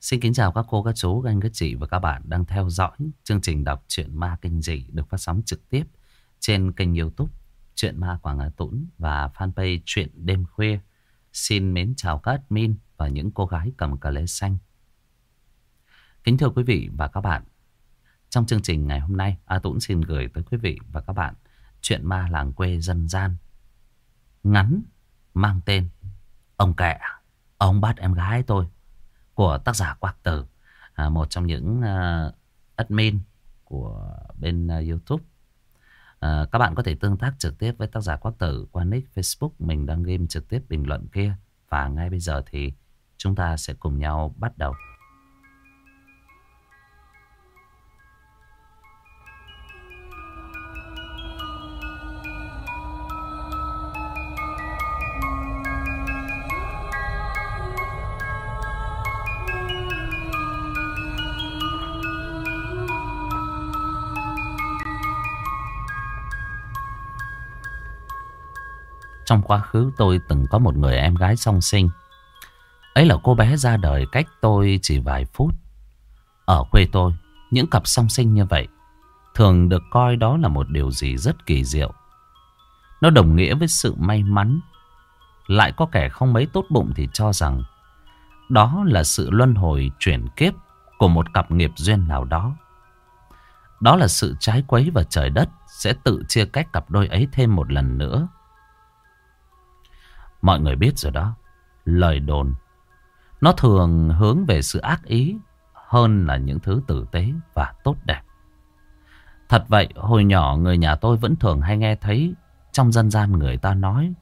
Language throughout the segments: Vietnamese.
Xin kính chào các cô, các chú, các anh, các chị và các bạn đang theo dõi chương trình đọc truyện ma kinh dị được phát sóng trực tiếp trên kênh youtube Chuyện Ma Quảng Hà Tũng và fanpage Chuyện Đêm Khuya. Xin mến chào các admin và những cô gái cầm cà lê xanh. Kính thưa quý vị và các bạn, trong chương trình ngày hôm nay, A Tũng xin gửi tới quý vị và các bạn Chuyện Ma Làng Quê Dân Gian ngắn mang tên Ông Kẹ, ông bắt em gái tôi của tác giả Quạc Tử, à, một trong những uh, admin của bên uh, YouTube. À, các bạn có thể tương tác trực tiếp với tác giả Quạc Tử qua nick Facebook mình đang game trực tiếp bình luận kia. Và ngay bây giờ thì chúng ta sẽ cùng nhau bắt đầu. Trong quá khứ tôi từng có một người em gái song sinh. Ấy là cô bé ra đời cách tôi chỉ vài phút. Ở quê tôi, những cặp song sinh như vậy thường được coi đó là một điều gì rất kỳ diệu. Nó đồng nghĩa với sự may mắn. Lại có kẻ không mấy tốt bụng thì cho rằng đó là sự luân hồi chuyển kiếp của một cặp nghiệp duyên nào đó. Đó là sự trái quấy và trời đất sẽ tự chia cách cặp đôi ấy thêm một lần nữa. Mọi người biết rồi đó. Lời đồn. Nó thường hướng về sự ác ý hơn là những thứ tử tế và tốt đẹp. Thật vậy, hồi nhỏ người nhà tôi vẫn thường hay nghe thấy trong dân gian người ta nói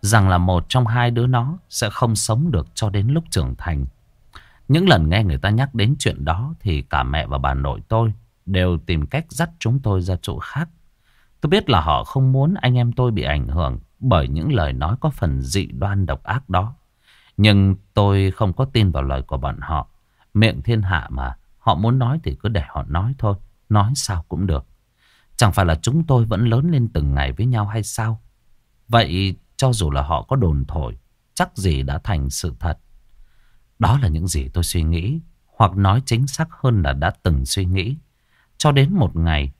rằng là một trong hai đứa nó sẽ không sống được cho đến lúc trưởng thành. Những lần nghe người ta nhắc đến chuyện đó thì cả mẹ và bà nội tôi đều tìm cách dắt chúng tôi ra chỗ khác. Tôi biết là họ không muốn anh em tôi bị ảnh hưởng bởi những lời nói có phần dị đoan độc ác đó. Nhưng tôi không có tin vào lời của bọn họ. Miệng thiên hạ mà, họ muốn nói thì cứ để họ nói thôi, nói sao cũng được. Chẳng phải là chúng tôi vẫn lớn lên từng ngày với nhau hay sao? Vậy cho dù là họ có đồn thổi, chắc gì đã thành sự thật. Đó là những gì tôi suy nghĩ, hoặc nói chính xác hơn là đã từng suy nghĩ. Cho đến một ngày,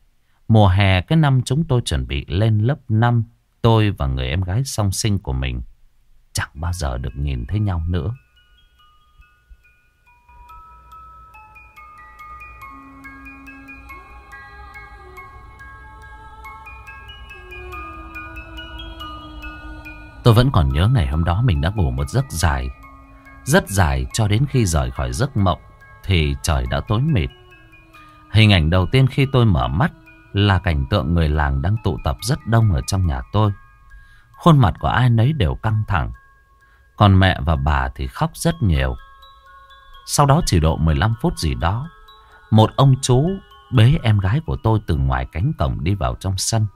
mùa hè cái năm chúng tôi chuẩn bị lên lớp 5, Tôi và người em gái song sinh của mình chẳng bao giờ được nhìn thấy nhau nữa. Tôi vẫn còn nhớ ngày hôm đó mình đã ngủ một giấc dài. Rất dài cho đến khi rời khỏi giấc mộng thì trời đã tối mịt. Hình ảnh đầu tiên khi tôi mở mắt là cảnh tượng người làng đang tụ tập rất đông ở trong nhà tôi. Khuôn mặt của ai nấy đều căng thẳng. Còn mẹ và bà thì khóc rất nhiều. Sau đó chỉ độ 15 phút gì đó, một ông chú bế em gái của tôi từ ngoài cánh cổng đi vào trong sân.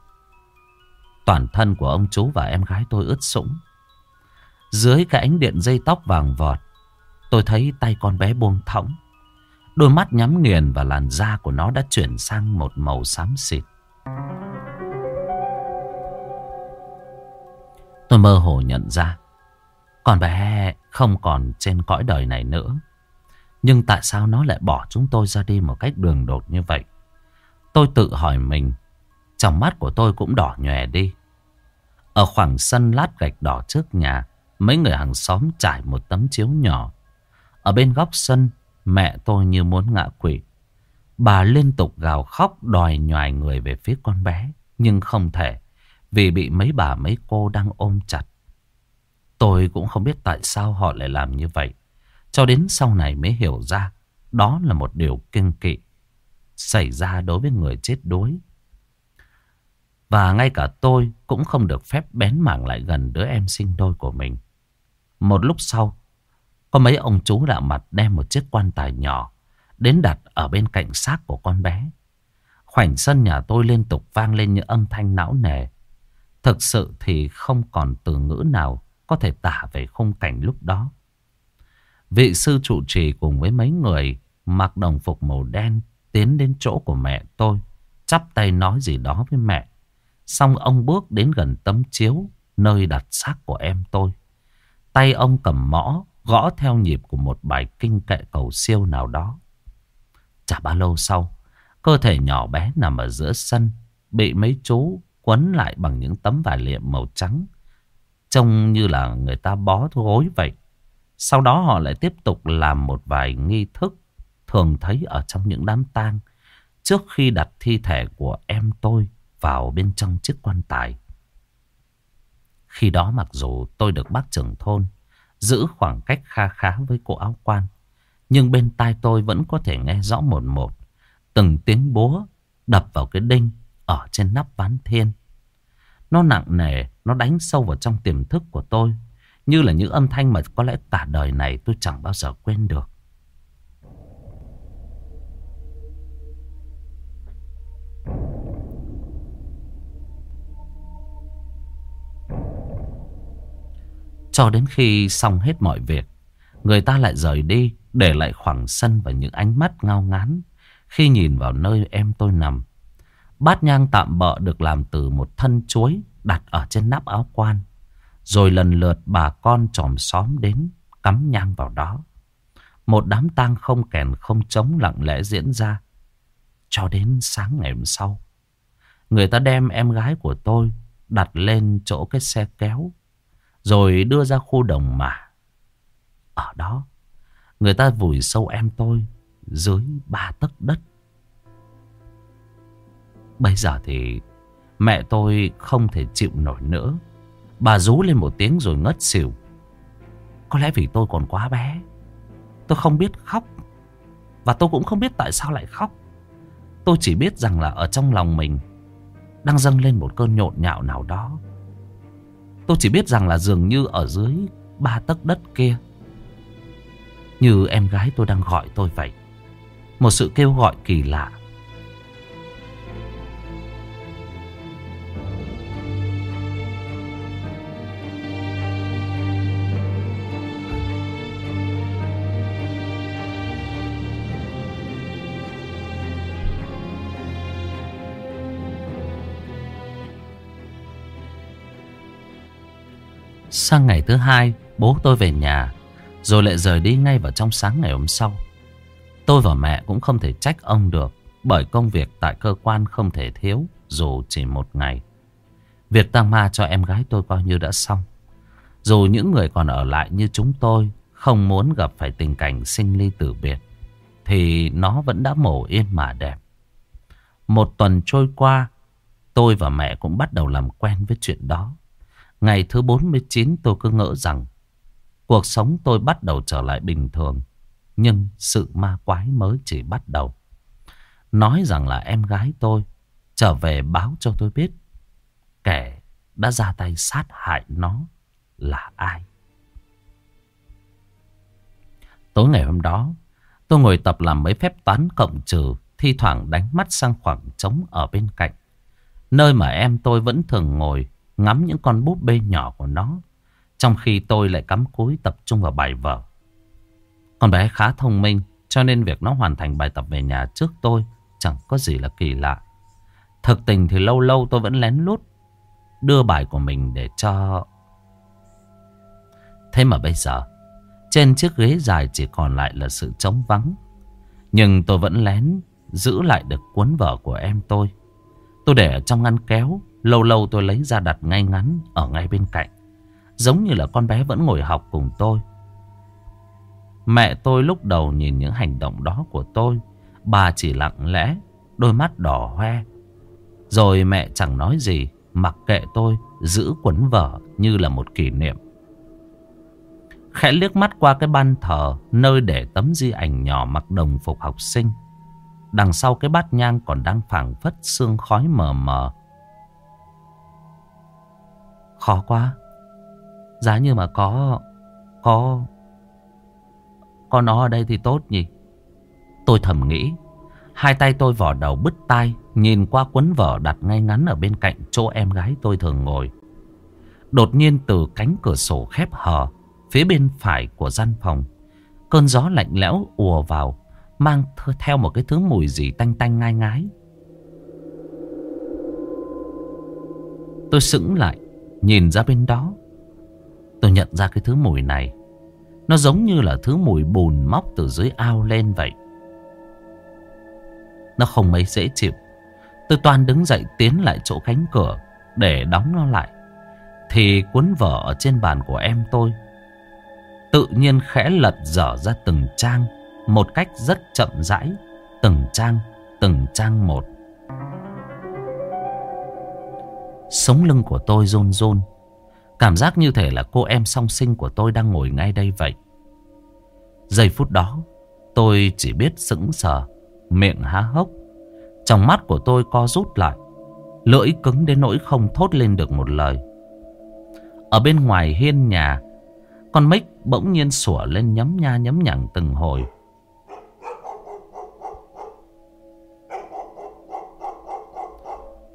Toàn thân của ông chú và em gái tôi ướt sũng. Dưới cái ánh điện dây tóc vàng vọt, tôi thấy tay con bé buông thõng. Đôi mắt nhắm nghiền và làn da của nó đã chuyển sang một màu xám xịt. Tôi mơ hồ nhận ra, Con bé không còn trên cõi đời này nữa. Nhưng tại sao nó lại bỏ chúng tôi ra đi một cách đường đột như vậy? Tôi tự hỏi mình, Trong mắt của tôi cũng đỏ nhòe đi. Ở khoảng sân lát gạch đỏ trước nhà, Mấy người hàng xóm trải một tấm chiếu nhỏ. Ở bên góc sân Mẹ tôi như muốn ngã quỵ. Bà liên tục gào khóc đòi nhòi người về phía con bé, Nhưng không thể, Vì bị mấy bà mấy cô đang ôm chặt. Tôi cũng không biết tại sao họ lại làm như vậy. Cho đến sau này mới hiểu ra, Đó là một điều kinh kỵ Xảy ra đối với người chết đuối. Và ngay cả tôi cũng không được phép bén mảng lại gần đứa em sinh đôi của mình. Một lúc sau có mấy ông chú lạ mặt đem một chiếc quan tài nhỏ đến đặt ở bên cạnh xác của con bé. Khoảnh sân nhà tôi liên tục vang lên những âm thanh não nề. Thực sự thì không còn từ ngữ nào có thể tả về khung cảnh lúc đó. Vị sư trụ trì cùng với mấy người mặc đồng phục màu đen tiến đến chỗ của mẹ tôi, chắp tay nói gì đó với mẹ. Xong ông bước đến gần tấm chiếu nơi đặt xác của em tôi. Tay ông cầm mõ Gõ theo nhịp của một bài kinh kệ cầu siêu nào đó. Chả bao lâu sau, Cơ thể nhỏ bé nằm ở giữa sân, Bị mấy chú quấn lại bằng những tấm vải liệm màu trắng, Trông như là người ta bó gối vậy. Sau đó họ lại tiếp tục làm một vài nghi thức Thường thấy ở trong những đám tang Trước khi đặt thi thể của em tôi vào bên trong chiếc quan tài. Khi đó mặc dù tôi được bác trưởng thôn Giữ khoảng cách kha khá với cô áo quan Nhưng bên tai tôi vẫn có thể nghe rõ một một Từng tiếng búa đập vào cái đinh ở trên nắp ván thiên nó nặng nề, nó đánh sâu vào trong tiềm thức của tôi. Như là những âm thanh mà có lẽ cả đời này tôi chẳng bao giờ quên được. Cho đến khi xong hết mọi việc, người ta lại rời đi, để lại khoảng sân và những ánh mắt ngao ngán khi nhìn vào nơi em tôi nằm. Bát nhang tạm bợ được làm từ một thân chuối đặt ở trên nắp áo quan. Rồi lần lượt bà con tròm xóm đến cắm nhang vào đó. Một đám tang không kèn không trống lặng lẽ diễn ra. Cho đến sáng ngày hôm sau. Người ta đem em gái của tôi đặt lên chỗ cái xe kéo. Rồi đưa ra khu đồng mà. Ở đó, người ta vùi sâu em tôi dưới ba tấc đất. Bây giờ thì mẹ tôi không thể chịu nổi nữa. Bà rú lên một tiếng rồi ngất xỉu. Có lẽ vì tôi còn quá bé. Tôi không biết khóc. Và tôi cũng không biết tại sao lại khóc. Tôi chỉ biết rằng là ở trong lòng mình đang dâng lên một cơn nhộn nhạo nào đó. Tôi chỉ biết rằng là dường như ở dưới ba tấc đất kia. Như em gái tôi đang gọi tôi vậy. Một sự kêu gọi kỳ lạ. Sang ngày thứ hai, bố tôi về nhà, rồi lại rời đi ngay vào trong sáng ngày hôm sau. Tôi và mẹ cũng không thể trách ông được, bởi công việc tại cơ quan không thể thiếu, dù chỉ một ngày. Việc tăng ma cho em gái tôi coi như đã xong. Dù những người còn ở lại như chúng tôi không muốn gặp phải tình cảnh sinh ly tử biệt, thì nó vẫn đã mổ yên mà đẹp. Một tuần trôi qua, tôi và mẹ cũng bắt đầu làm quen với chuyện đó. Ngày thứ 49 tôi cứ ngỡ rằng cuộc sống tôi bắt đầu trở lại bình thường. Nhưng sự ma quái mới chỉ bắt đầu. Nói rằng là em gái tôi trở về báo cho tôi biết kẻ đã ra tay sát hại nó là ai. Tối ngày hôm đó, tôi ngồi tập làm mấy phép toán cộng trừ, thi thoảng đánh mắt sang khoảng trống ở bên cạnh. Nơi mà em tôi vẫn thường ngồi ngắm những con búp bê nhỏ của nó. Trong khi tôi lại cắm cúi tập trung vào bài vở. Con bé khá thông minh cho nên việc nó hoàn thành bài tập về nhà trước tôi chẳng có gì là kỳ lạ. Thực tình thì lâu lâu tôi vẫn lén lút đưa bài của mình để cho... Thế mà bây giờ, trên chiếc ghế dài chỉ còn lại là sự trống vắng. Nhưng tôi vẫn lén giữ lại được cuốn vở của em tôi. Tôi để ở trong ngăn kéo Lâu lâu tôi lấy ra đặt ngay ngắn ở ngay bên cạnh. Giống như là con bé vẫn ngồi học cùng tôi. Mẹ tôi lúc đầu nhìn những hành động đó của tôi. Bà chỉ lặng lẽ, đôi mắt đỏ hoe. Rồi mẹ chẳng nói gì, mặc kệ tôi giữ quấn vở như là một kỷ niệm. Khẽ liếc mắt qua cái ban thờ nơi để tấm di ảnh nhỏ mặc đồng phục học sinh. Đằng sau cái bát nhang còn đang phảng phất sương khói mờ mờ Khó quá. Giá như mà có Có Có nó ở đây thì tốt nhỉ? Tôi thầm nghĩ, Hai tay tôi vỏ đầu bứt tai, Nhìn qua cuốn vở đặt ngay ngắn ở bên cạnh chỗ em gái tôi thường ngồi. Đột nhiên từ cánh cửa sổ khép hờ, Phía bên phải của gian phòng, Cơn gió lạnh lẽo ùa vào, Mang theo một cái thứ mùi gì tanh tanh ngai ngái. Tôi sững lại. Nhìn ra bên đó Tôi nhận ra cái thứ mùi này Nó giống như là thứ mùi bùn móc từ dưới ao lên vậy. Nó không mấy dễ chịu. Tôi toàn đứng dậy tiến lại chỗ cánh cửa để đóng nó lại. Thì cuốn vở ở trên bàn của em tôi tự nhiên khẽ lật dở ra từng trang một cách rất chậm rãi, từng trang, từng trang một. Sống lưng của tôi run run, cảm giác như thể là cô em song sinh của tôi đang ngồi ngay đây vậy. Giây phút đó, tôi chỉ biết sững sờ, miệng há hốc. Trong mắt của tôi co rút lại, lưỡi cứng đến nỗi không thốt lên được một lời. Ở bên ngoài hiên nhà, con mít bỗng nhiên sủa lên nhấm nha nhấm nhẳng từng hồi.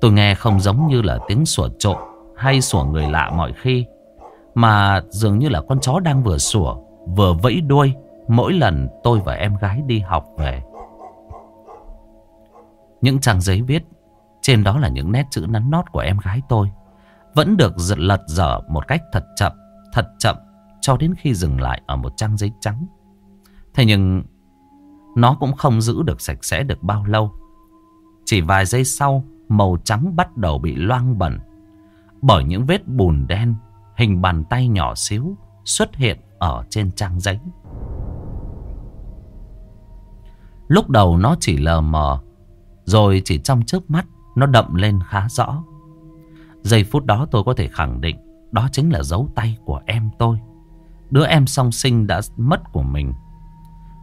Tôi nghe không giống như là tiếng sủa trộm hay sủa người lạ mọi khi. Mà dường như là con chó đang vừa sủa, vừa vẫy đuôi mỗi lần tôi và em gái đi học về. Những trang giấy viết, trên đó là những nét chữ nắn nót của em gái tôi. Vẫn được giật lật dở một cách thật chậm, thật chậm cho đến khi dừng lại ở một trang giấy trắng. Thế nhưng nó cũng không giữ được sạch sẽ được bao lâu. Chỉ vài giây sau, màu trắng bắt đầu bị loang bẩn bởi những vết bùn đen hình bàn tay nhỏ xíu xuất hiện ở trên trang giấy. Lúc đầu nó chỉ lờ mờ, rồi chỉ trong trước mắt nó đậm lên khá rõ. Giây phút đó tôi có thể khẳng định đó chính là dấu tay của em tôi. Đứa em song sinh đã mất của mình.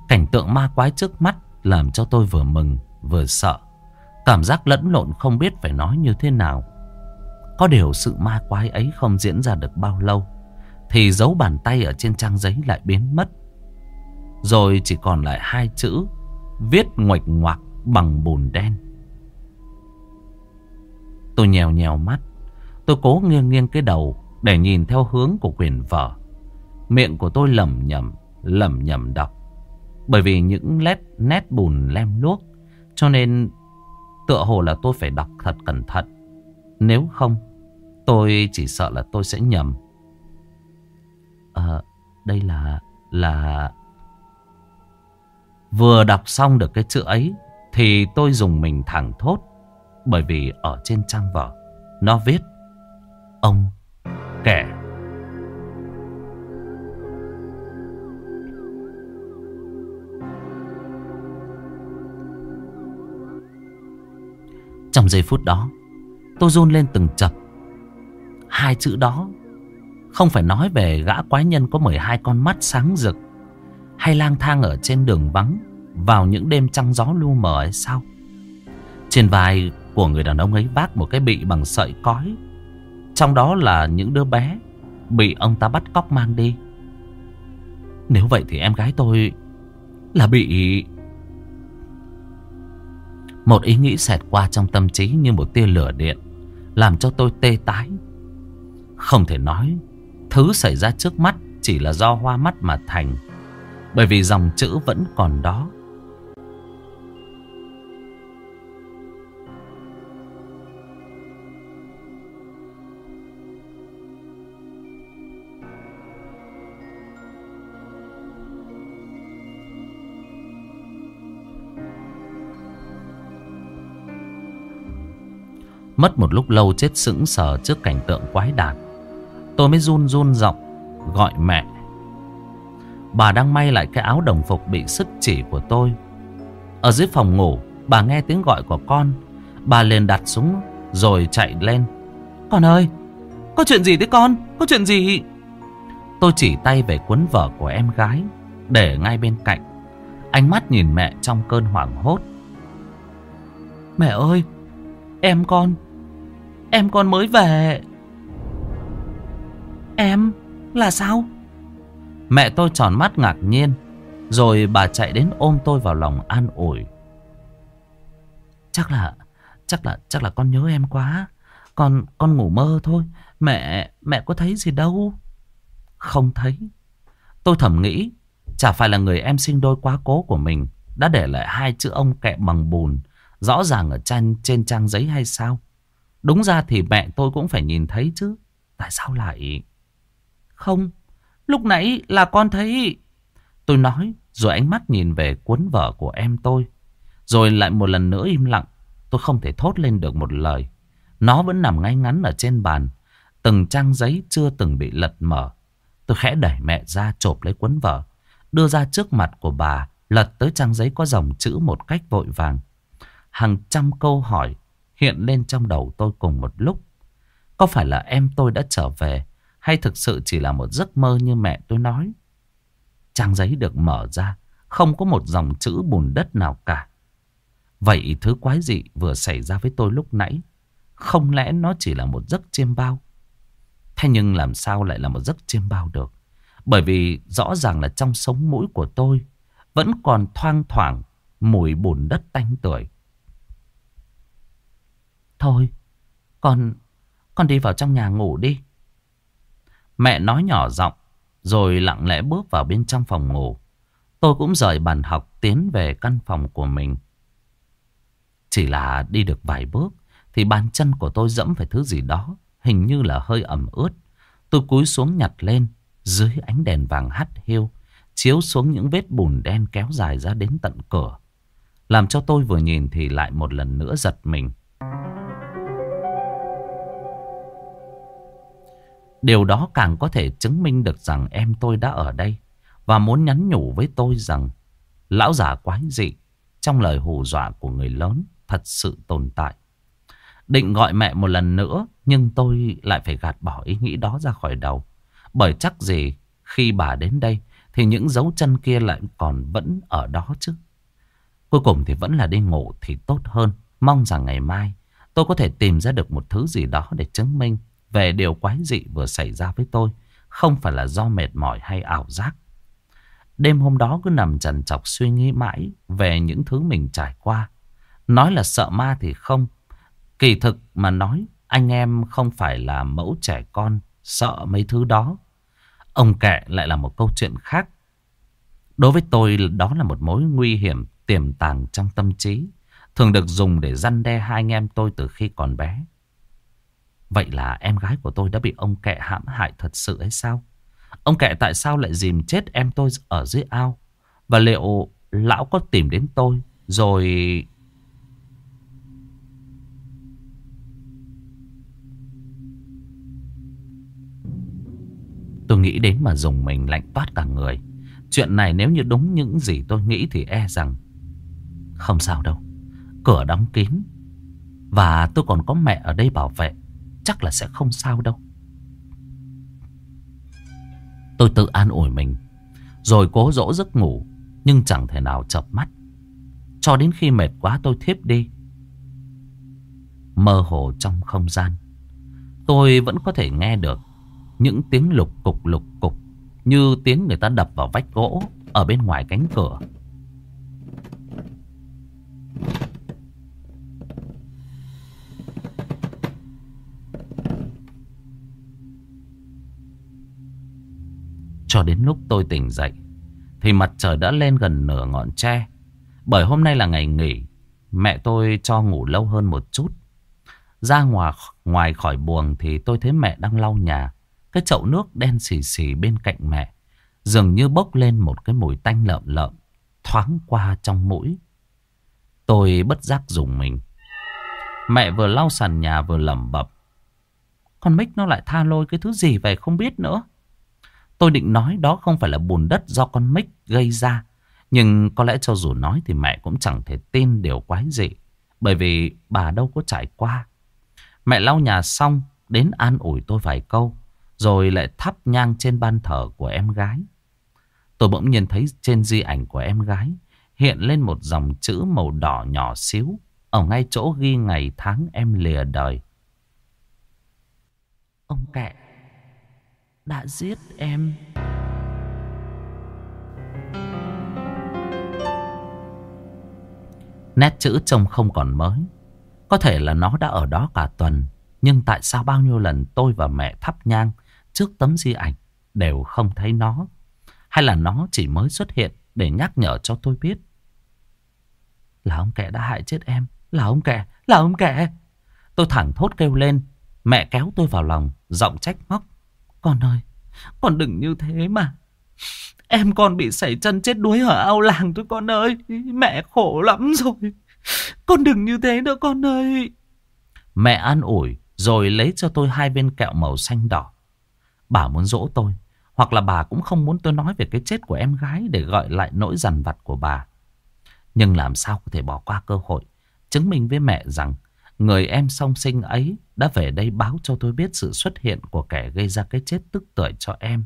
Cảnh tượng ma quái trước mắt làm cho tôi vừa mừng vừa sợ. Cảm giác lẫn lộn không biết phải nói như thế nào. Có điều sự ma quái ấy không diễn ra được bao lâu. Thì dấu bàn tay ở trên trang giấy lại biến mất. Rồi chỉ còn lại hai chữ viết ngoạch ngoạc bằng bùn đen. Tôi nhèo nhèo mắt. Tôi cố nghiêng nghiêng cái đầu để nhìn theo hướng của quyền vở. Miệng của tôi lẩm nhẩm, lẩm nhẩm đọc. Bởi vì những nét, nét bùn lem luốc. Cho nên tựa hồ là tôi phải đọc thật cẩn thận. Nếu không, tôi chỉ sợ là tôi sẽ nhầm. À, đây là... là... Vừa đọc xong được cái chữ ấy thì tôi dùng mình thẳng thốt. Bởi vì ở trên trang vở nó viết Ông kẻ Trong giây phút đó, Tôi run lên từng chập. Hai chữ đó Không phải nói về gã quái nhân có 12 con mắt sáng rực Hay lang thang ở trên đường vắng Vào những đêm trăng gió lu mờ ấy sao? Trên vai của người đàn ông ấy vác một cái bị bằng sợi cói. Trong đó là những đứa bé Bị ông ta bắt cóc mang đi. Nếu vậy thì em gái tôi Là bị một ý nghĩ xẹt qua trong tâm trí như một tia lửa điện, Làm cho tôi tê tái. Không thể nói, Thứ xảy ra trước mắt chỉ là do hoa mắt mà thành, Bởi vì dòng chữ vẫn còn đó. Mất một lúc lâu chết sững sờ trước cảnh tượng quái đản. Tôi mới run run giọng Gọi mẹ. Bà đang may lại cái áo đồng phục bị sứt chỉ của tôi. Ở dưới phòng ngủ, Bà nghe tiếng gọi của con. Bà liền đặt súng Rồi chạy lên. Con ơi, Có chuyện gì thế con? Có chuyện gì? Tôi chỉ tay về cuốn vở của em gái, Để ngay bên cạnh. Ánh mắt nhìn mẹ trong cơn hoảng hốt. Mẹ ơi, Em con Em con mới về. Em là sao? Mẹ tôi tròn mắt ngạc nhiên Rồi bà chạy đến ôm tôi vào lòng an ủi. Chắc là Chắc là chắc là con nhớ em quá. Con con ngủ mơ thôi. Mẹ mẹ có thấy gì đâu. Không thấy. Tôi thầm nghĩ Chả phải là người em sinh đôi quá cố của mình Đã để lại hai chữ ông kẹ bằng bùn Rõ ràng ở trên, trên trang giấy hay sao? Đúng ra thì mẹ tôi cũng phải nhìn thấy chứ. Tại sao lại... Không, Lúc nãy là con thấy... Tôi nói rồi ánh mắt nhìn về cuốn vở của em tôi. Rồi lại một lần nữa im lặng. Tôi không thể thốt lên được một lời. Nó vẫn nằm ngay ngắn ở trên bàn. Từng trang giấy chưa từng bị lật mở. Tôi khẽ đẩy mẹ ra chộp lấy cuốn vở. Đưa ra trước mặt của bà. Lật tới trang giấy có dòng chữ một cách vội vàng. Hàng trăm câu hỏi hiện lên trong đầu tôi cùng một lúc. Có phải là em tôi đã trở về hay thực sự chỉ là một giấc mơ như mẹ tôi nói? Trang giấy được mở ra, không có một dòng chữ bùn đất nào cả. Vậy thứ quái dị vừa xảy ra với tôi lúc nãy, không lẽ nó chỉ là một giấc chiêm bao? Thế nhưng làm sao lại là một giấc chiêm bao được? Bởi vì rõ ràng là trong sống mũi của tôi vẫn còn thoang thoảng mùi bùn đất tanh tưởi. Thôi, con, con đi vào trong nhà ngủ đi. Mẹ nói nhỏ giọng, rồi lặng lẽ bước vào bên trong phòng ngủ. Tôi cũng rời bàn học tiến về căn phòng của mình. Chỉ là đi được vài bước, thì bàn chân của tôi dẫm phải thứ gì đó, hình như là hơi ẩm ướt. Tôi cúi xuống nhặt lên, dưới ánh đèn vàng hắt hiu, chiếu xuống những vết bùn đen kéo dài ra đến tận cửa. Làm cho tôi vừa nhìn thì lại một lần nữa giật mình. Điều đó càng có thể chứng minh được rằng em tôi đã ở đây và muốn nhắn nhủ với tôi rằng, lão già quái dị, trong lời hù dọa của người lớn thật sự tồn tại. Định gọi mẹ một lần nữa, nhưng tôi lại phải gạt bỏ ý nghĩ đó ra khỏi đầu. Bởi chắc gì khi bà đến đây thì những dấu chân kia lại còn vẫn ở đó chứ. Cuối cùng thì vẫn là đi ngủ thì tốt hơn. Mong rằng ngày mai tôi có thể tìm ra được một thứ gì đó để chứng minh về điều quái dị vừa xảy ra với tôi. Không phải là do mệt mỏi hay ảo giác. Đêm hôm đó cứ nằm trần trọc suy nghĩ mãi về những thứ mình trải qua. Nói là sợ ma thì không. Kỳ thực mà nói, anh em không phải là mẫu trẻ con, sợ mấy thứ đó. Ông kệ lại là một câu chuyện khác. Đối với tôi, đó là một mối nguy hiểm tiềm tàng trong tâm trí. Thường được dùng để răn đe hai anh em tôi từ khi còn bé. Vậy là em gái của tôi đã bị ông kẹ hãm hại thật sự hay sao? Ông kệ tại sao lại dìm chết em tôi ở dưới ao? Và liệu lão có tìm đến tôi rồi... Tôi nghĩ đến mà dùng mình lạnh toát cả người. Chuyện này nếu như đúng những gì tôi nghĩ thì e rằng không sao đâu. Cửa đóng kín. Và tôi còn có mẹ ở đây bảo vệ chắc là sẽ không sao đâu. Tôi tự an ủi mình. Rồi cố dỗ giấc ngủ. Nhưng chẳng thể nào chập mắt. Cho đến khi mệt quá tôi thiếp đi. Mơ hồ trong không gian. Tôi vẫn có thể nghe được những tiếng lục cục lục cục. Như tiếng người ta đập vào vách gỗ ở bên ngoài cánh cửa. Cho đến lúc tôi tỉnh dậy Thì mặt trời đã lên gần nửa ngọn tre. Bởi hôm nay là ngày nghỉ Mẹ tôi cho ngủ lâu hơn một chút. Ra ngoài, ngoài khỏi buồng Thì tôi thấy mẹ đang lau nhà. Cái chậu nước đen xì xì bên cạnh mẹ Dường như bốc lên một cái mùi tanh lợm lợm Thoáng qua trong mũi. Tôi bất giác dùng mình. Mẹ vừa lau sàn nhà vừa lẩm bẩm. Con Mích nó lại tha lôi cái thứ gì vậy không biết nữa? Tôi định nói đó không phải là bùn đất do con mít gây ra. Nhưng có lẽ cho dù nói thì mẹ cũng chẳng thể tin điều quái dị. Bởi vì bà đâu có trải qua. Mẹ lau nhà xong, đến an ủi tôi vài câu. Rồi lại thắp nhang trên ban thờ của em gái. Tôi bỗng nhìn thấy trên di ảnh của em gái hiện lên một dòng chữ màu đỏ nhỏ xíu. Ở ngay chỗ ghi ngày tháng em lìa đời. Ông kệ đã giết em. Nét chữ trông không còn mới. Có thể là nó đã ở đó cả tuần. Nhưng tại sao bao nhiêu lần tôi và mẹ thắp nhang trước tấm di ảnh đều không thấy nó? Hay là nó chỉ mới xuất hiện để nhắc nhở cho tôi biết? Là ông kẻ đã hại chết em. Là ông kẻ, là ông kẻ. Tôi thẳng thốt kêu lên. Mẹ kéo tôi vào lòng, giọng trách móc. Con ơi, Con đừng như thế mà. Em con bị sảy chân chết đuối ở ao làng thôi con ơi. Mẹ khổ lắm rồi. Con đừng như thế nữa con ơi. Mẹ an ủi rồi lấy cho tôi hai viên kẹo màu xanh đỏ. Bà muốn dỗ tôi. Hoặc là bà cũng không muốn tôi nói về cái chết của em gái để gợi lại nỗi dằn vặt của bà. Nhưng làm sao có thể bỏ qua cơ hội chứng minh với mẹ rằng người em song sinh ấy đã về đây báo cho tôi biết sự xuất hiện của kẻ gây ra cái chết tức tưởi cho em.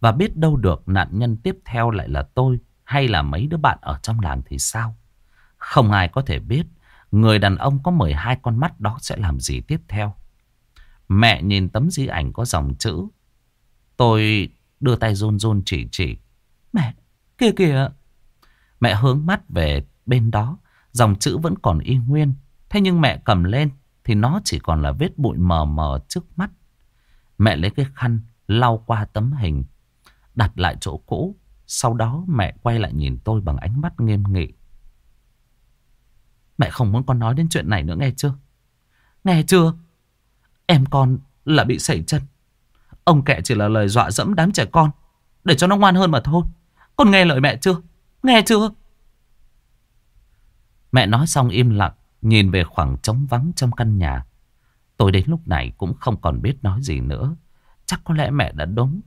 Và biết đâu được nạn nhân tiếp theo lại là tôi hay là mấy đứa bạn ở trong làng thì sao? Không ai có thể biết người đàn ông có 12 con mắt đó sẽ làm gì tiếp theo. Mẹ nhìn tấm di ảnh có dòng chữ. Tôi đưa tay run run chỉ chỉ. Mẹ, kìa kìa. Mẹ hướng mắt về bên đó. Dòng chữ vẫn còn y nguyên. Thế nhưng mẹ cầm lên thì nó chỉ còn là vết bụi mờ mờ trước mắt. Mẹ lấy cái khăn, lau qua tấm hình. Đặt lại chỗ cũ. Sau đó mẹ quay lại nhìn tôi bằng ánh mắt nghiêm nghị. Mẹ không muốn con nói đến chuyện này nữa nghe chưa? Nghe chưa? Em con là bị sẩy chân. Ông kệ chỉ là lời dọa dẫm đám trẻ con. Để cho nó ngoan hơn mà thôi. Con nghe lời mẹ chưa? Nghe chưa? Mẹ nói xong im lặng. Nhìn về khoảng trống vắng trong căn nhà. Tôi đến lúc này cũng không còn biết nói gì nữa. Chắc có lẽ mẹ đã đúng.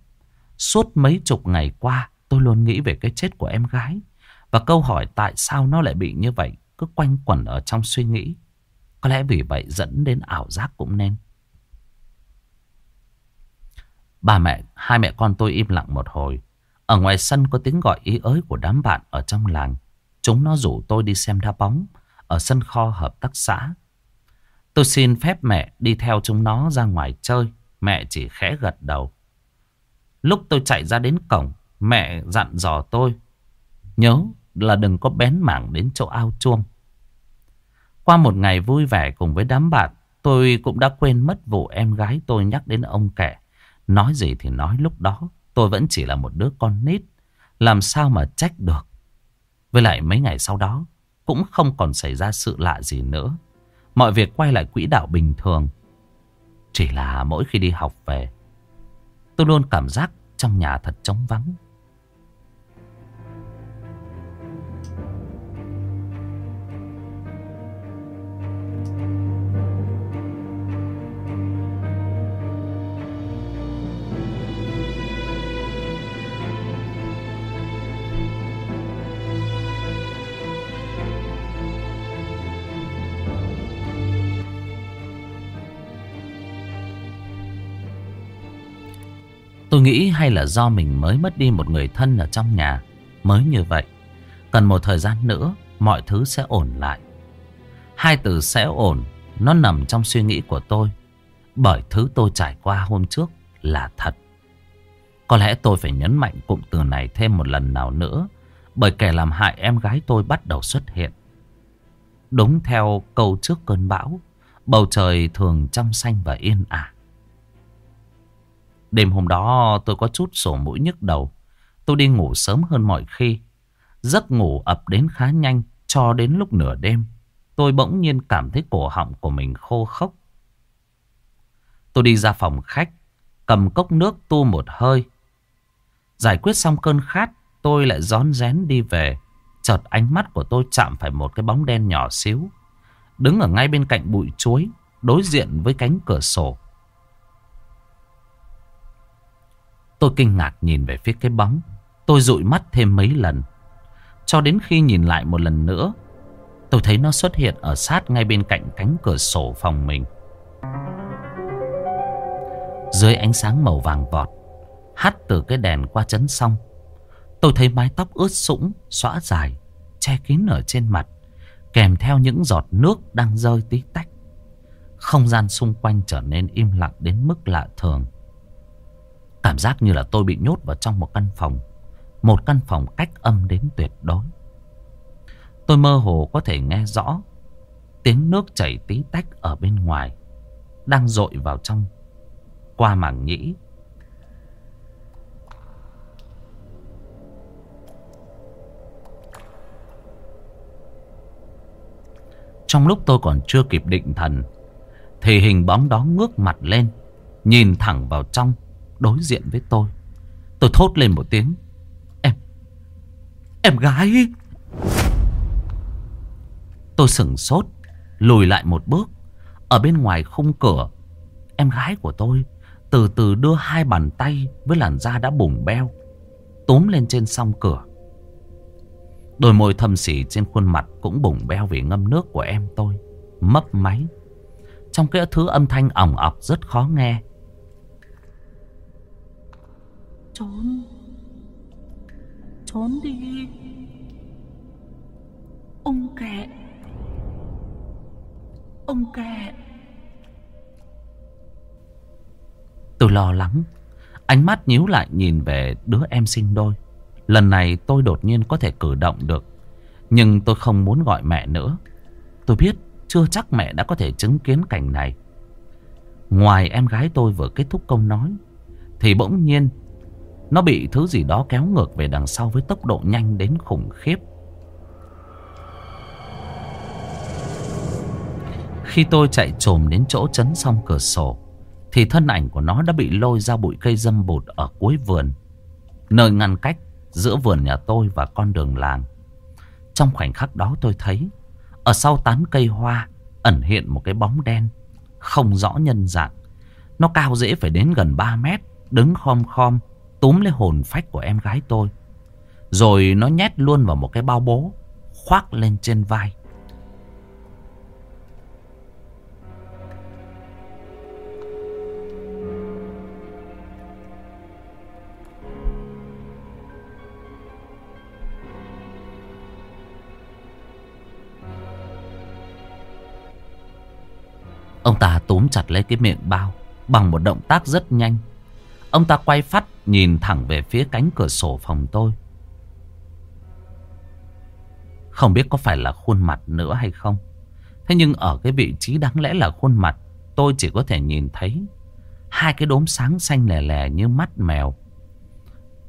Suốt mấy chục ngày qua tôi luôn nghĩ về cái chết của em gái. Và câu hỏi tại sao nó lại bị như vậy cứ quanh quẩn ở trong suy nghĩ. Có lẽ vì vậy dẫn đến ảo giác cũng nên. Ba mẹ, hai mẹ con tôi im lặng một hồi. Ở ngoài sân có tiếng gọi ý ới của đám bạn ở trong làng. Chúng nó rủ tôi đi xem đá bóng ở sân kho hợp tác xã. Tôi xin phép mẹ đi theo chúng nó ra ngoài chơi. Mẹ chỉ khẽ gật đầu. Lúc tôi chạy ra đến cổng, mẹ dặn dò tôi. Nhớ là đừng có bén mảng đến chỗ ao chuông. Qua một ngày vui vẻ cùng với đám bạn, tôi cũng đã quên mất vụ em gái tôi nhắc đến ông kẻ. Nói gì thì nói lúc đó, tôi vẫn chỉ là một đứa con nít. Làm sao mà trách được. Với lại mấy ngày sau đó, cũng không còn xảy ra sự lạ gì nữa. Mọi việc quay lại quỹ đạo bình thường. Chỉ là mỗi khi đi học về, tôi luôn cảm giác trong nhà thật trống vắng. Tôi nghĩ hay là do mình mới mất đi một người thân ở trong nhà. Mới như vậy, Cần một thời gian nữa, Mọi thứ sẽ ổn lại. Hai từ sẽ ổn, Nó nằm trong suy nghĩ của tôi. Bởi thứ tôi trải qua hôm trước là thật. Có lẽ tôi phải nhấn mạnh cụm từ này thêm một lần nào nữa, Bởi kẻ làm hại em gái tôi bắt đầu xuất hiện. Đúng theo câu trước cơn bão, Bầu trời thường trong xanh và yên ả. Đêm hôm đó tôi có chút sổ mũi nhức đầu. Tôi đi ngủ sớm hơn mọi khi. Giấc ngủ ập đến khá nhanh cho đến lúc nửa đêm. Tôi bỗng nhiên cảm thấy cổ họng của mình khô khốc. Tôi đi ra phòng khách, cầm cốc nước tu một hơi. Giải quyết xong cơn khát, tôi lại rón rén đi về. Chợt ánh mắt của tôi chạm phải một cái bóng đen nhỏ xíu. Đứng ở ngay bên cạnh bụi chuối, đối diện với cánh cửa sổ. Tôi kinh ngạc nhìn về phía cái bóng. Tôi dụi mắt thêm mấy lần. Cho đến khi nhìn lại một lần nữa, tôi thấy nó xuất hiện ở sát ngay bên cạnh cánh cửa sổ phòng mình. Dưới ánh sáng màu vàng vọt, hắt từ cái đèn qua chấn xong. Tôi thấy mái tóc ướt sũng, xõa dài, che kín ở trên mặt, kèm theo những giọt nước đang rơi tí tách. Không gian xung quanh trở nên im lặng đến mức lạ thường. Cảm giác như là tôi bị nhốt vào trong một căn phòng. Một căn phòng cách âm đến tuyệt đối. Tôi mơ hồ có thể nghe rõ tiếng nước chảy tí tách ở bên ngoài. Đang dội vào trong qua mảng nhĩ. Trong lúc tôi còn chưa kịp định thần, Thì hình bóng đó ngước mặt lên, Nhìn thẳng vào trong đối diện với tôi. Tôi thốt lên một tiếng. Em, em gái. Tôi sửng sốt, lùi lại một bước. Ở bên ngoài khung cửa, em gái của tôi từ từ đưa hai bàn tay với làn da đã bùng beo, túm lên trên song cửa. Đôi môi thâm sỉ trên khuôn mặt cũng bùng beo vì ngâm nước của em tôi, mấp máy. Trong cái thứ âm thanh ỏng ọc rất khó nghe. Trốn, trốn đi. Ông kẹ, ông kẹ. Tôi lo lắng. Ánh mắt nhíu lại nhìn về đứa em sinh đôi. Lần này tôi đột nhiên có thể cử động được. Nhưng tôi không muốn gọi mẹ nữa. Tôi biết chưa chắc mẹ đã có thể chứng kiến cảnh này. Ngoài em gái tôi vừa kết thúc câu nói. Thì bỗng nhiên nó bị thứ gì đó kéo ngược về đằng sau với tốc độ nhanh đến khủng khiếp. Khi tôi chạy trồm đến chỗ chấn xong cửa sổ, thì thân ảnh của nó đã bị lôi ra bụi cây dâm bụt ở cuối vườn, Nơi ngăn cách giữa vườn nhà tôi và con đường làng Trong khoảnh khắc đó tôi thấy, Ở sau tán cây hoa ẩn hiện một cái bóng đen, Không rõ nhân dạng Nó cao dễ phải đến gần 3 mét, Đứng khom khom Túm lấy hồn phách của em gái tôi. Rồi nó nhét luôn vào một cái bao bố, Khoác lên trên vai. Ông ta túm chặt lấy cái miệng bao Bằng một động tác rất nhanh. Ông ta quay phát nhìn thẳng về phía cánh cửa sổ phòng tôi. Không biết có phải là khuôn mặt nữa hay không. Thế nhưng ở cái vị trí đáng lẽ là khuôn mặt, Tôi chỉ có thể nhìn thấy Hai cái đốm sáng xanh lè lè như mắt mèo.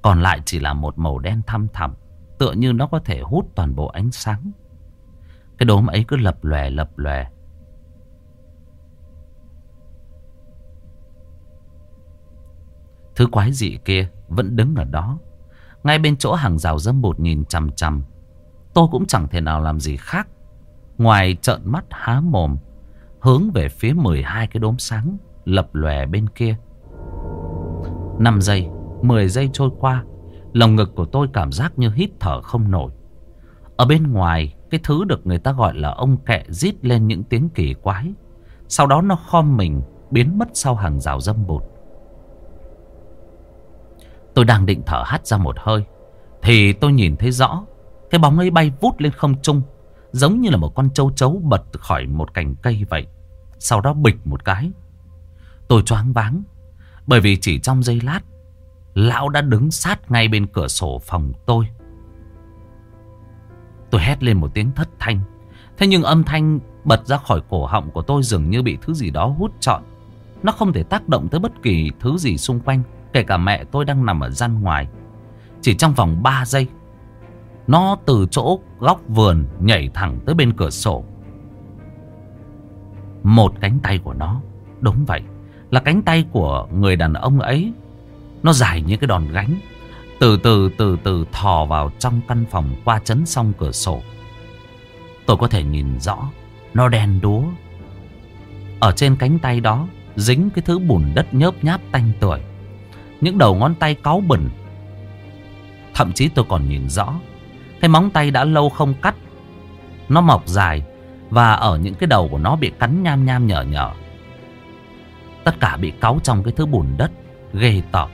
Còn lại chỉ là một màu đen thăm thẳm, Tựa như nó có thể hút toàn bộ ánh sáng. Cái đốm ấy cứ lập lòe lập lòe. Thứ quái dị kia vẫn đứng ở đó. Ngay bên chỗ hàng rào dâm bột nhìn chằm chằm. Tôi cũng chẳng thể nào làm gì khác. Ngoài trợn mắt há mồm. Hướng về phía 12 cái đốm sáng lập lòe bên kia. 5 giây, 10 giây trôi qua. Lòng ngực của tôi cảm giác như hít thở không nổi. Ở bên ngoài, cái thứ được người ta gọi là ông kẹ rít lên những tiếng kỳ quái. Sau đó nó khom mình, biến mất sau hàng rào dâm bụt. Tôi đang định thở hắt ra một hơi. Thì tôi nhìn thấy rõ, Cái bóng ấy bay vút lên không trung, Giống như là một con châu chấu bật khỏi một cành cây vậy, Sau đó bịch một cái. Tôi choáng váng, Bởi vì chỉ trong giây lát, Lão đã đứng sát ngay bên cửa sổ phòng tôi. Tôi hét lên một tiếng thất thanh, Thế nhưng âm thanh bật ra khỏi cổ họng của tôi dường như bị thứ gì đó hút trọn. Nó không thể tác động tới bất kỳ thứ gì xung quanh. Kể cả mẹ tôi đang nằm ở gian ngoài. Chỉ trong vòng 3 giây, Nó từ chỗ góc vườn Nhảy thẳng tới bên cửa sổ. Một cánh tay của nó, Đúng vậy, Là cánh tay của người đàn ông ấy. Nó dài như cái đòn gánh, Từ từ từ từ thò vào trong căn phòng Qua chấn xong cửa sổ. Tôi có thể nhìn rõ, Nó đen đúa. Ở trên cánh tay đó Dính cái thứ bùn đất nhớp nháp tanh tuổi những đầu ngón tay cáu bẩn. Thậm chí tôi còn nhìn rõ, Cái móng tay đã lâu không cắt. Nó mọc dài Và ở những cái đầu của nó bị cắn nham nham nhở nhở. Tất cả bị cáu trong cái thứ bùn đất, Ghê tởm.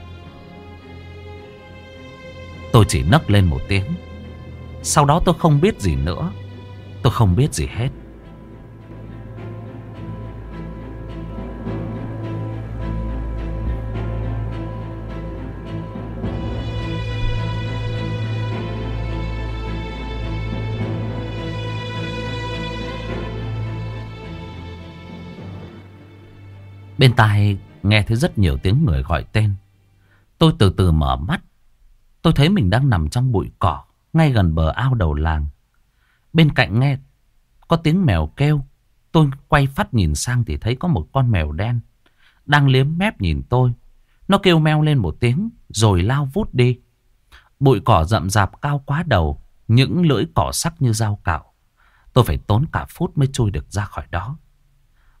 Tôi chỉ nấc lên một tiếng. Sau đó tôi không biết gì nữa. Tôi không biết gì hết. Bên tai nghe thấy rất nhiều tiếng người gọi tên. Tôi từ từ mở mắt. Tôi thấy mình đang nằm trong bụi cỏ, ngay gần bờ ao đầu làng. Bên cạnh nghe có tiếng mèo kêu. Tôi quay phát nhìn sang thì thấy có một con mèo đen. Đang liếm mép nhìn tôi. Nó kêu meo lên một tiếng rồi lao vút đi. Bụi cỏ rậm rạp cao quá đầu, những lưỡi cỏ sắc như dao cạo. Tôi phải tốn cả phút mới chui được ra khỏi đó.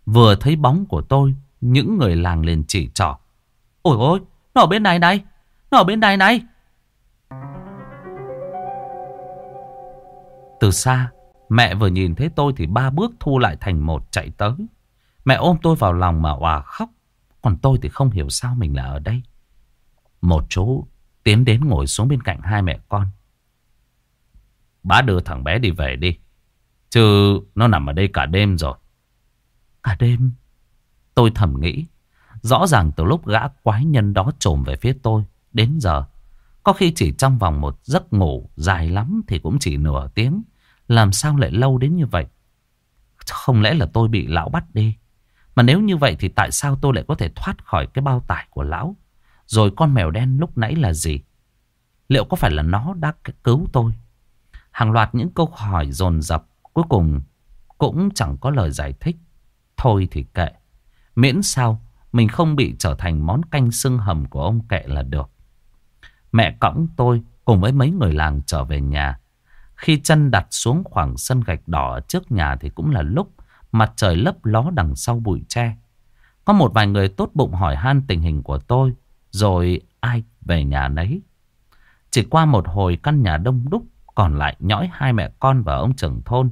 Vừa thấy bóng của tôi, những người làng liền chỉ trỏ. Ôi ôi, nó ở bên này này, nó ở bên này này. Từ xa, mẹ vừa nhìn thấy tôi thì ba bước thu lại thành một chạy tới. Mẹ ôm tôi vào lòng mà òa khóc. Còn tôi thì không hiểu sao mình là ở đây. Một chú tiến đến ngồi xuống bên cạnh hai mẹ con. Bá đưa thằng bé đi về đi. Chứ nó nằm ở đây cả đêm rồi. Cả đêm? Tôi thầm nghĩ. Rõ ràng từ lúc gã quái nhân đó trồm về phía tôi. Đến giờ. Có khi chỉ trong vòng một giấc ngủ dài lắm thì cũng chỉ nửa tiếng. Làm sao lại lâu đến như vậy? Không lẽ là tôi bị lão bắt đi? Mà nếu như vậy thì tại sao tôi lại có thể thoát khỏi cái bao tải của lão? Rồi con mèo đen lúc nãy là gì? Liệu có phải là nó đã cứu tôi? Hàng loạt những câu hỏi dồn dập cuối cùng cũng chẳng có lời giải thích. Thôi thì kệ. Miễn sao mình không bị trở thành món canh xương hầm của ông kệ là được. Mẹ cõng tôi cùng với mấy người làng trở về nhà. Khi chân đặt xuống khoảng sân gạch đỏ trước nhà thì cũng là lúc mặt trời lấp ló đằng sau bụi tre. Có một vài người tốt bụng hỏi han tình hình của tôi, rồi ai về nhà nấy. Chỉ qua một hồi căn nhà đông đúc, còn lại nhõi hai mẹ con và ông trưởng thôn.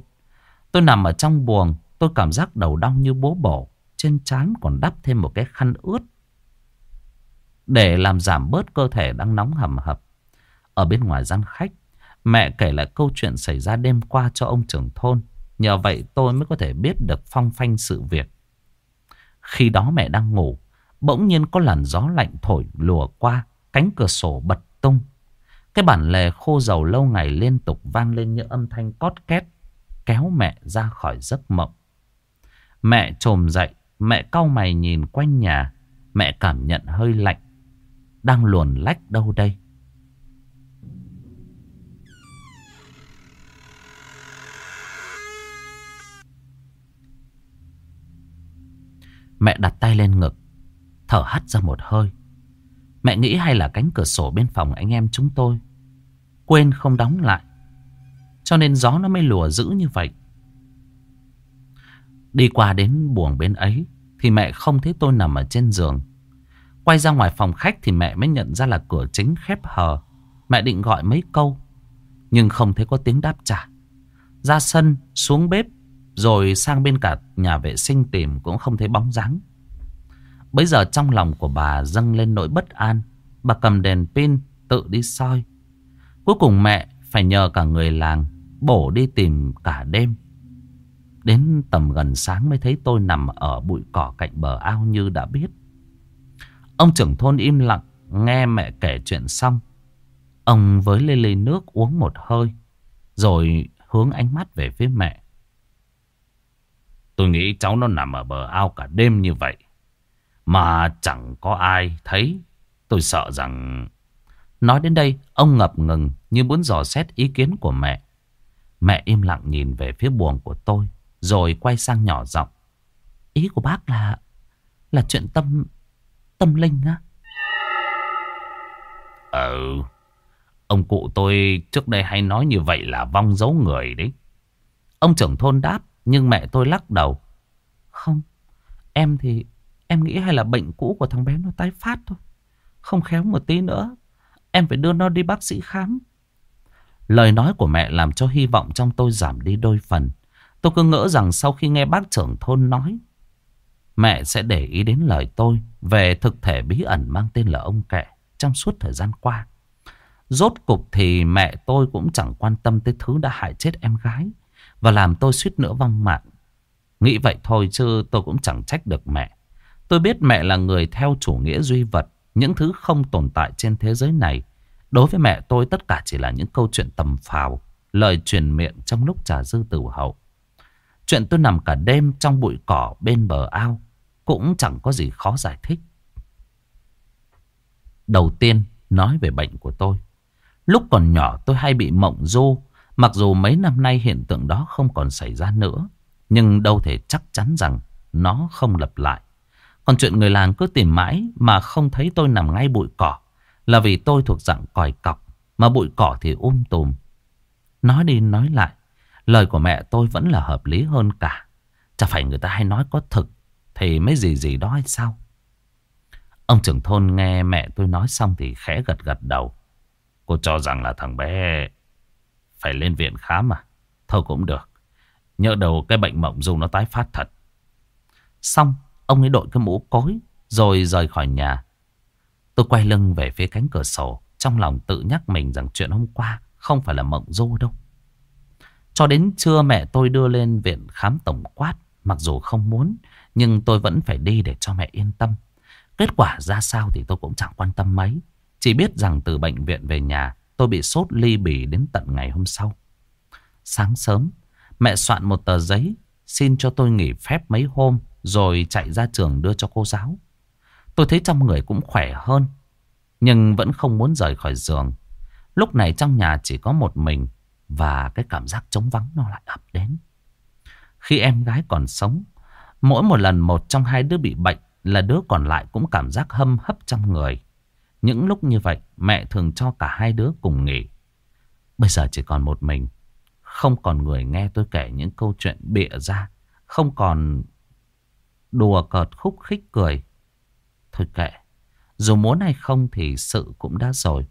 Tôi nằm ở trong buồng, tôi cảm giác đầu đau như bố bổ, trên trán còn đắp thêm một cái khăn ướt. Để làm giảm bớt cơ thể đang nóng hầm hập. Ở bên ngoài gian khách, mẹ kể lại câu chuyện xảy ra đêm qua cho ông trưởng thôn. Nhờ vậy tôi mới có thể biết được phong phanh sự việc. Khi đó mẹ đang ngủ, bỗng nhiên có làn gió lạnh thổi lùa qua, cánh cửa sổ bật tung. Cái bản lề khô dầu lâu ngày liên tục vang lên những âm thanh cót két, kéo mẹ ra khỏi giấc mộng. Mẹ trồm dậy, mẹ cau mày nhìn quanh nhà, mẹ cảm nhận hơi lạnh, đang luồn lách đâu đây. Mẹ đặt tay lên ngực Thở hắt ra một hơi. Mẹ nghĩ hay là cánh cửa sổ bên phòng anh em chúng tôi. Quên không đóng lại. Cho nên gió nó mới lùa dữ như vậy. Đi qua đến buồng bên ấy Thì mẹ không thấy tôi nằm ở trên giường Quay ra ngoài phòng khách Thì mẹ mới nhận ra là cửa chính khép hờ Mẹ định gọi mấy câu, Nhưng không thấy có tiếng đáp trả Ra sân, xuống bếp, rồi sang bên cả nhà vệ sinh tìm cũng không thấy bóng dáng. Bây giờ trong lòng của bà dâng lên nỗi bất an. Bà cầm đèn pin tự đi soi. Cuối cùng mẹ phải nhờ cả người làng bổ đi tìm cả đêm. Đến tầm gần sáng mới thấy tôi nằm ở bụi cỏ cạnh bờ ao như đã biết. Ông trưởng thôn im lặng nghe mẹ kể chuyện xong. Ông với lê ly nước uống một hơi. Rồi hướng ánh mắt về phía mẹ. Tôi nghĩ cháu nó nằm ở bờ ao cả đêm như vậy. Mà chẳng có ai thấy. Tôi sợ rằng... Nói đến đây, ông ngập ngừng như muốn dò xét ý kiến của mẹ. Mẹ im lặng nhìn về phía buồng của tôi, rồi quay sang nhỏ giọng. Ý của bác là... là chuyện tâm... tâm linh á. Ừ, ông cụ tôi trước đây hay nói như vậy là vong dấu người đấy. Ông trưởng thôn đáp. Nhưng mẹ tôi lắc đầu. Không, em thì em nghĩ hay là bệnh cũ của thằng bé nó tái phát thôi. Không khéo một tí nữa, em phải đưa nó đi bác sĩ khám. Lời nói của mẹ làm cho hy vọng trong tôi giảm đi đôi phần. Tôi cứ ngỡ rằng sau khi nghe bác trưởng thôn nói, mẹ sẽ để ý đến lời tôi về thực thể bí ẩn mang tên là ông kệ trong suốt thời gian qua. Rốt cục thì mẹ tôi cũng chẳng quan tâm tới thứ đã hại chết em gái. Và làm tôi suýt nữa vong mạng Nghĩ vậy thôi chứ tôi cũng chẳng trách được mẹ Tôi biết mẹ là người theo chủ nghĩa duy vật Những thứ không tồn tại trên thế giới này Đối với mẹ tôi tất cả chỉ là những câu chuyện tầm phào Lời truyền miệng trong lúc trà dư tử hậu Chuyện tôi nằm cả đêm trong bụi cỏ bên bờ ao Cũng chẳng có gì khó giải thích Đầu tiên nói về bệnh của tôi Lúc còn nhỏ tôi hay bị mộng du Mặc dù mấy năm nay hiện tượng đó không còn xảy ra nữa, nhưng đâu thể chắc chắn rằng nó không lặp lại. Còn chuyện người làng cứ tìm mãi mà không thấy tôi nằm ngay bụi cỏ là vì tôi thuộc dạng còi cọc mà bụi cỏ thì um tùm. Nói đi nói lại, lời của mẹ tôi vẫn là hợp lý hơn cả. Chả phải người ta hay nói có thực thì mới gì gì đó hay sao? Ông trưởng thôn nghe mẹ tôi nói xong thì khẽ gật gật đầu. Cô cho rằng là thằng bé phải lên viện khám mà. Thôi cũng được. Nhớ đầu cái bệnh mộng dù nó tái phát thật. Xong, ông ấy đội cái mũ cối rồi rời khỏi nhà. Tôi quay lưng về phía cánh cửa sổ. Trong lòng tự nhắc mình rằng chuyện hôm qua không phải là mộng du đâu. Cho đến trưa mẹ tôi đưa lên viện khám tổng quát. Mặc dù không muốn, nhưng tôi vẫn phải đi để cho mẹ yên tâm. Kết quả ra sao thì tôi cũng chẳng quan tâm mấy. Chỉ biết rằng từ bệnh viện về nhà, tôi bị sốt ly bì đến tận ngày hôm sau. Sáng sớm, mẹ soạn một tờ giấy xin cho tôi nghỉ phép mấy hôm rồi chạy ra trường đưa cho cô giáo. Tôi thấy trong người cũng khỏe hơn, nhưng vẫn không muốn rời khỏi giường. Lúc này trong nhà chỉ có một mình và cái cảm giác trống vắng nó lại ập đến. Khi em gái còn sống, mỗi một lần một trong hai đứa bị bệnh là đứa còn lại cũng cảm giác hâm hấp trong người. Những lúc như vậy, mẹ thường cho cả hai đứa cùng nghỉ. Bây giờ chỉ còn một mình. Không còn người nghe tôi kể những câu chuyện bịa ra. Không còn đùa cợt khúc khích cười. Thôi kệ. Dù muốn hay không thì sự cũng đã rồi.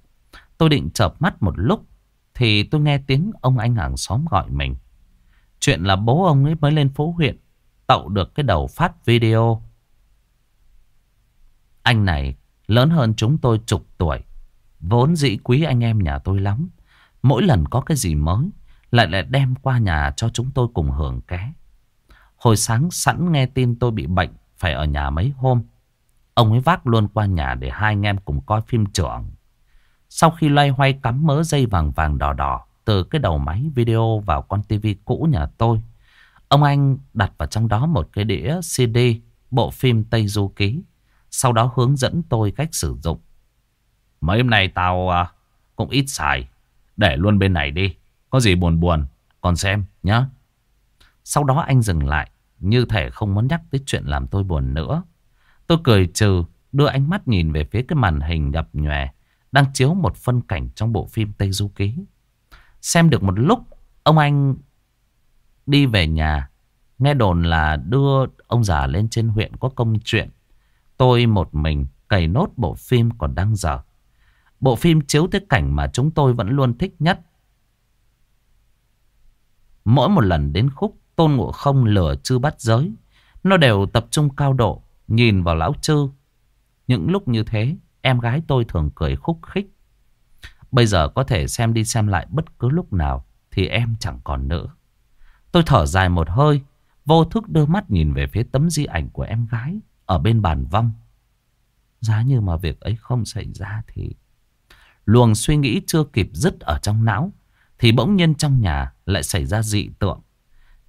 Tôi định chợp mắt một lúc. Thì tôi nghe tiếng ông anh hàng xóm gọi mình. Chuyện là bố ông ấy mới lên phố huyện. Tậu được cái đầu phát video. Anh này lớn hơn chúng tôi chục tuổi. Vốn dĩ quý anh em nhà tôi lắm. Mỗi lần có cái gì mới, lại lại đem qua nhà cho chúng tôi cùng hưởng ké. Hồi sáng sẵn nghe tin tôi bị bệnh phải ở nhà mấy hôm. Ông ấy vác luôn qua nhà để hai anh em cùng coi phim trưởng. Sau khi loay hoay cắm mớ dây vàng vàng đỏ đỏ từ cái đầu máy video vào con tivi cũ nhà tôi. Ông anh đặt vào trong đó một cái đĩa CD bộ phim Tây Du Ký. Sau đó hướng dẫn tôi cách sử dụng. Mấy hôm nay tao à, cũng ít xài. Để luôn bên này đi. Có gì buồn buồn. Còn xem nhá. Sau đó anh dừng lại. Như thể không muốn nhắc tới chuyện làm tôi buồn nữa. Tôi cười trừ. Đưa ánh mắt nhìn về phía cái màn hình đập nhòe. Đang chiếu một phân cảnh trong bộ phim Tây Du Ký. Xem được một lúc. Ông anh đi về nhà. Nghe đồn là đưa ông già lên trên huyện có công chuyện. Tôi một mình cày nốt bộ phim còn đang dở. Bộ phim chiếu tới cảnh mà chúng tôi vẫn luôn thích nhất. Mỗi một lần đến khúc Tôn Ngộ Không lửa chư bắt giới. Nó đều tập trung cao độ, nhìn vào lão chư. Những lúc như thế em gái tôi thường cười khúc khích. Bây giờ có thể xem đi xem lại bất cứ lúc nào thì em chẳng còn nữa. Tôi thở dài một hơi, vô thức đưa mắt nhìn về phía tấm di ảnh của em gái ở bên bàn vong. Giá như mà việc ấy không xảy ra thì... Luồng suy nghĩ chưa kịp dứt ở trong não thì bỗng nhiên trong nhà lại xảy ra dị tượng.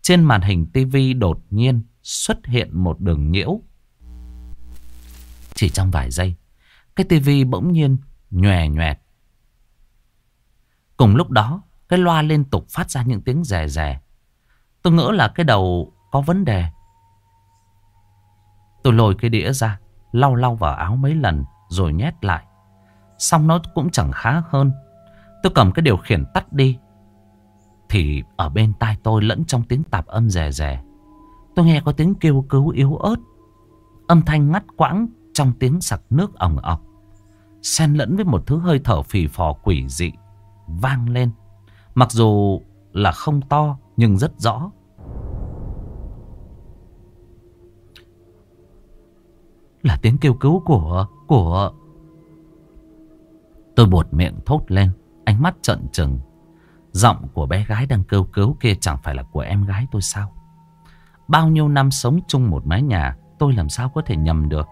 Trên màn hình tivi đột nhiên xuất hiện một đường nhiễu. Chỉ trong vài giây, cái tivi bỗng nhiên nhòe nhòe. Cùng lúc đó, cái loa liên tục phát ra những tiếng rè rè. Tôi ngỡ là cái đầu có vấn đề. Tôi lôi cái đĩa ra, lau lau vào áo mấy lần rồi nhét lại. Xong nó cũng chẳng khá hơn. Tôi cầm cái điều khiển tắt đi. Thì ở bên tai tôi lẫn trong tiếng tạp âm rè rè. Tôi nghe có tiếng kêu cứu yếu ớt. Âm thanh ngắt quãng trong tiếng sặc nước ỏng ọc. Xen lẫn với một thứ hơi thở phì phò quỷ dị vang lên. Mặc dù là không to, nhưng rất rõ. Là tiếng kêu cứu của... của... Tôi buột miệng thốt lên. Ánh mắt trận trừng. Giọng của bé gái đang kêu cứu kia chẳng phải là của em gái tôi sao? Bao nhiêu năm sống chung một mái nhà, tôi làm sao có thể nhầm được.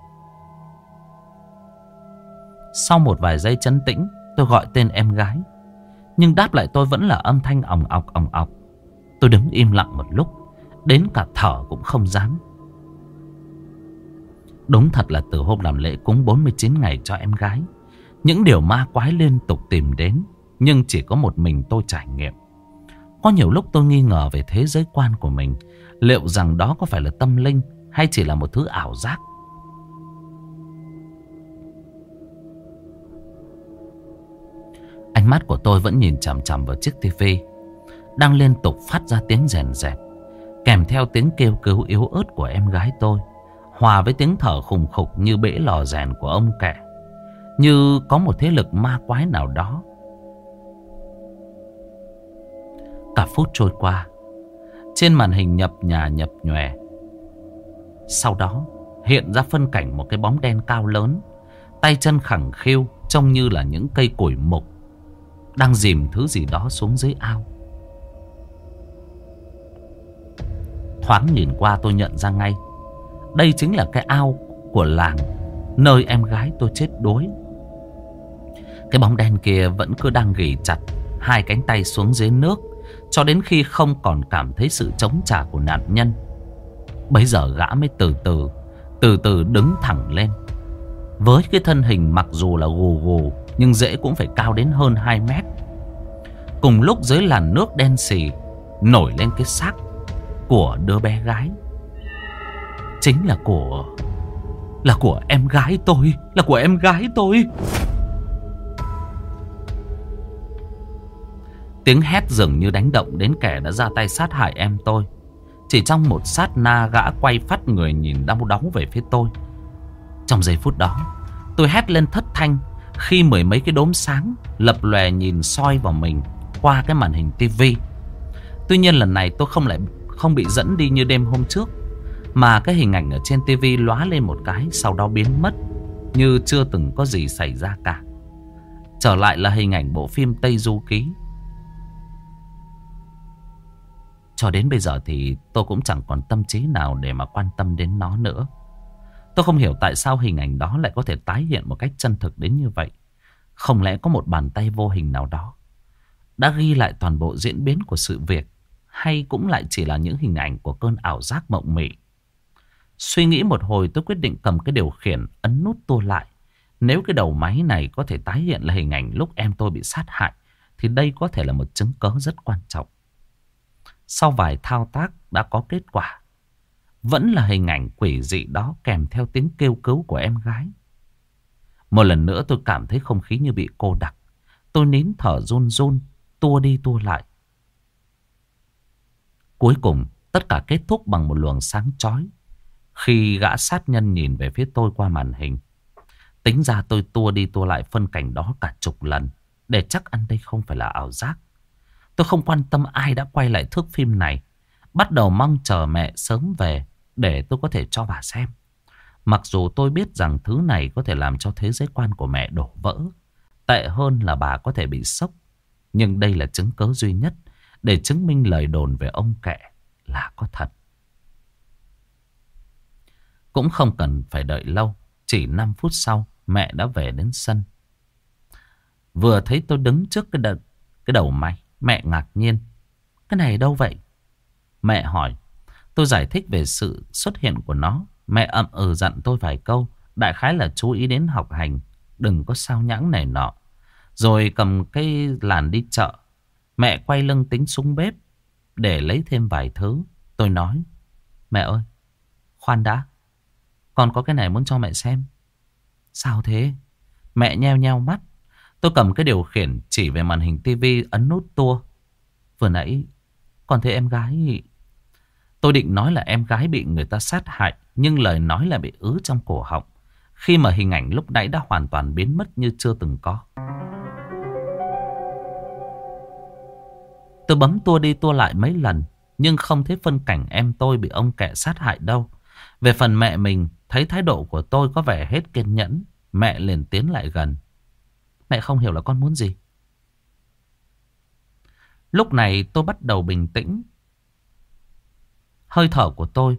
Sau một vài giây chấn tĩnh, tôi gọi tên em gái. Nhưng đáp lại tôi vẫn là âm thanh ỏng ọc ỏng ọc. Tôi đứng im lặng một lúc. Đến cả thở cũng không dám. Đúng thật là từ hôm làm lễ cúng 49 ngày cho em gái. Những điều ma quái liên tục tìm đến. Nhưng chỉ có một mình tôi trải nghiệm. Có nhiều lúc tôi nghi ngờ về thế giới quan của mình. Liệu rằng đó có phải là tâm linh hay chỉ là một thứ ảo giác? Mắt của tôi vẫn nhìn chằm chằm vào chiếc tivi, Đang liên tục phát ra tiếng rèn rẹt, Kèm theo tiếng kêu cứu yếu ớt của em gái tôi, Hòa với tiếng thở khùng khục như bể lò rèn của ông kẻ, Như có một thế lực ma quái nào đó. Cả phút trôi qua, Trên màn hình nhập nhà nhập nhòe. Sau đó, hiện ra phân cảnh một cái bóng đen cao lớn, Tay chân khẳng khiu, Trông như là những cây củi mục. Đang dìm thứ gì đó xuống dưới ao. Thoáng nhìn qua tôi nhận ra ngay, Đây chính là cái ao của làng Nơi em gái tôi chết đuối. Cái bóng đen kia vẫn cứ đang gỉ chặt Hai cánh tay xuống dưới nước, Cho đến khi không còn cảm thấy sự chống trả của nạn nhân. Bây giờ gã mới từ từ Từ từ đứng thẳng lên. Với cái thân hình mặc dù là gù gù nhưng dễ cũng phải cao đến hơn 2 mét. Cùng lúc dưới làn nước đen xì Nổi lên cái xác Của đứa bé gái. Chính là của Là của em gái tôi, Là của em gái tôi. Tiếng hét dường như đánh động đến kẻ đã ra tay sát hại em tôi. Chỉ trong một sát na gã quay phát người nhìn đau đớn về phía tôi. Trong giây phút đó, Tôi hét lên thất thanh khi mười mấy cái đốm sáng Lập lòe nhìn soi vào mình Qua cái màn hình tivi Tuy nhiên lần này tôi không lại, không bị dẫn đi như đêm hôm trước, Mà cái hình ảnh ở trên tivi lóa lên một cái Sau đó biến mất, Như chưa từng có gì xảy ra cả. Trở lại là hình ảnh bộ phim Tây Du Ký. Cho đến bây giờ thì tôi cũng chẳng còn tâm trí nào để mà quan tâm đến nó nữa. Tôi không hiểu tại sao hình ảnh đó lại có thể tái hiện một cách chân thực đến như vậy. Không lẽ có một bàn tay vô hình nào đó đã ghi lại toàn bộ diễn biến của sự việc, hay cũng lại chỉ là những hình ảnh của cơn ảo giác mộng mị. Suy nghĩ một hồi, tôi quyết định cầm cái điều khiển, ấn nút tua lại. Nếu cái đầu máy này có thể tái hiện là hình ảnh lúc em tôi bị sát hại, thì đây có thể là một chứng cớ rất quan trọng. Sau vài thao tác đã có kết quả. Vẫn là hình ảnh quỷ dị đó kèm theo tiếng kêu cứu của em gái. Một lần nữa tôi cảm thấy không khí như bị cô đặc. Tôi nín thở run run, tua đi tua lại. Cuối cùng, tất cả kết thúc bằng một luồng sáng chói. Khi gã sát nhân nhìn về phía tôi qua màn hình. Tính ra tôi tua đi tua lại phân cảnh đó cả chục lần. Để chắc ăn đây không phải là ảo giác. Tôi không quan tâm ai đã quay lại thước phim này. Bắt đầu mong chờ mẹ sớm về để tôi có thể cho bà xem. Mặc dù tôi biết rằng thứ này có thể làm cho thế giới quan của mẹ đổ vỡ. Tệ hơn là bà có thể bị sốc. Nhưng đây là chứng cớ duy nhất để chứng minh lời đồn về ông kệ là có thật. Cũng không cần phải đợi lâu. Chỉ 5 phút sau mẹ đã về đến sân. Vừa thấy tôi đứng trước cái, đợt, cái đầu máy. Mẹ ngạc nhiên. Cái này đâu vậy? Mẹ hỏi. Tôi giải thích về sự xuất hiện của nó. Mẹ ậm ừ dặn tôi vài câu. Đại khái là chú ý đến học hành. Đừng có sao nhãng này nọ. Rồi cầm cái làn đi chợ. Mẹ quay lưng tính xuống bếp. Để lấy thêm vài thứ. Tôi nói. Mẹ ơi. Khoan đã. còn có cái này muốn cho mẹ xem. Sao thế? Mẹ nheo nheo mắt. Tôi cầm cái điều khiển chỉ về màn hình tivi ấn nút tua. Vừa nãy còn thấy em gái... Tôi định nói là em gái bị người ta sát hại, nhưng lời nói là bị ứ trong cổ họng. Khi mà hình ảnh lúc nãy đã hoàn toàn biến mất như chưa từng có. Tôi bấm tua đi tua lại mấy lần, nhưng không thấy phân cảnh em tôi bị ông kẻ sát hại đâu. Về phần mẹ mình, thấy thái độ của tôi có vẻ hết kiên nhẫn, mẹ liền tiến lại gần. Mẹ không hiểu là con muốn gì. Lúc này tôi bắt đầu bình tĩnh. Hơi thở của tôi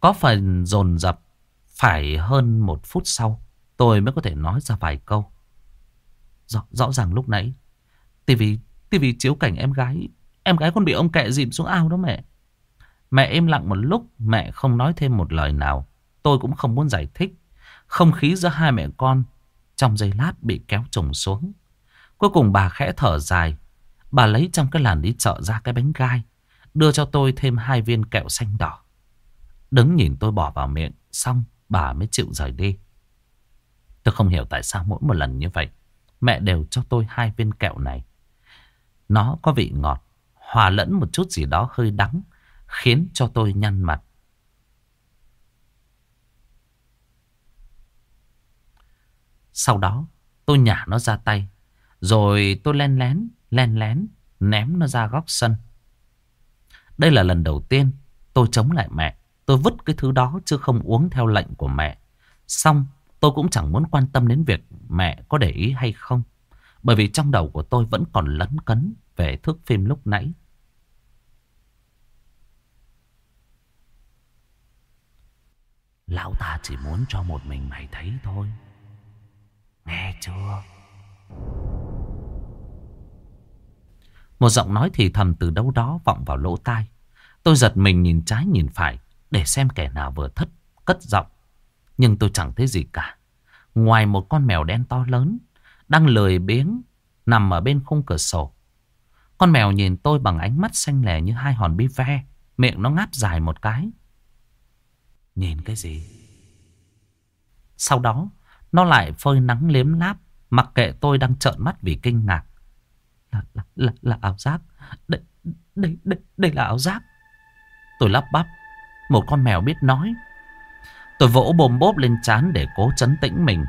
có phần dồn dập. Phải hơn một phút sau tôi mới có thể nói ra vài câu. Rõ, rõ ràng lúc nãy tivi tivi chiếu cảnh em gái em gái con bị ông kẹ dìm xuống ao đó mẹ. Mẹ im lặng một lúc mẹ không nói thêm một lời nào. Tôi cũng không muốn giải thích. Không khí giữa hai mẹ con trong giây lát bị kéo trùng xuống. Cuối cùng bà khẽ thở dài. Bà lấy trong cái làn đi chợ ra cái bánh gai. Đưa cho tôi thêm hai viên kẹo xanh đỏ. Đứng nhìn tôi bỏ vào miệng. Xong bà mới chịu rời đi. Tôi không hiểu tại sao mỗi một lần như vậy. Mẹ đều cho tôi hai viên kẹo này. Nó có vị ngọt, hòa lẫn một chút gì đó hơi đắng, khiến cho tôi nhăn mặt. Sau đó, tôi nhả nó ra tay, rồi tôi len lén, len lén, ném nó ra góc sân. Đây là lần đầu tiên tôi chống lại mẹ. Tôi vứt cái thứ đó chứ không uống theo lệnh của mẹ. Xong, tôi cũng chẳng muốn quan tâm đến việc mẹ có để ý hay không. Bởi vì trong đầu của tôi vẫn còn lấn cấn về thước phim lúc nãy. Lão ta chỉ muốn cho một mình mày thấy thôi. Nghe chưa? Một giọng nói thì thầm từ đâu đó vọng vào lỗ tai. Tôi giật mình nhìn trái nhìn phải để xem kẻ nào vừa thất cất giọng. Nhưng tôi chẳng thấy gì cả. Ngoài một con mèo đen to lớn đang lười biếng nằm ở bên khung cửa sổ. Con mèo nhìn tôi bằng ánh mắt xanh lè như hai hòn bi ve. Miệng nó ngáp dài một cái. Nhìn cái gì? Sau đó, nó lại phơi nắng liếm láp, mặc kệ tôi đang trợn mắt vì kinh ngạc. Là, là, là, là ảo giác. Đây, đây, đây, đây là ảo giác. Tôi lắp bắp. Một con mèo biết nói. Tôi vỗ bồm bốp lên chán để cố chấn tĩnh mình.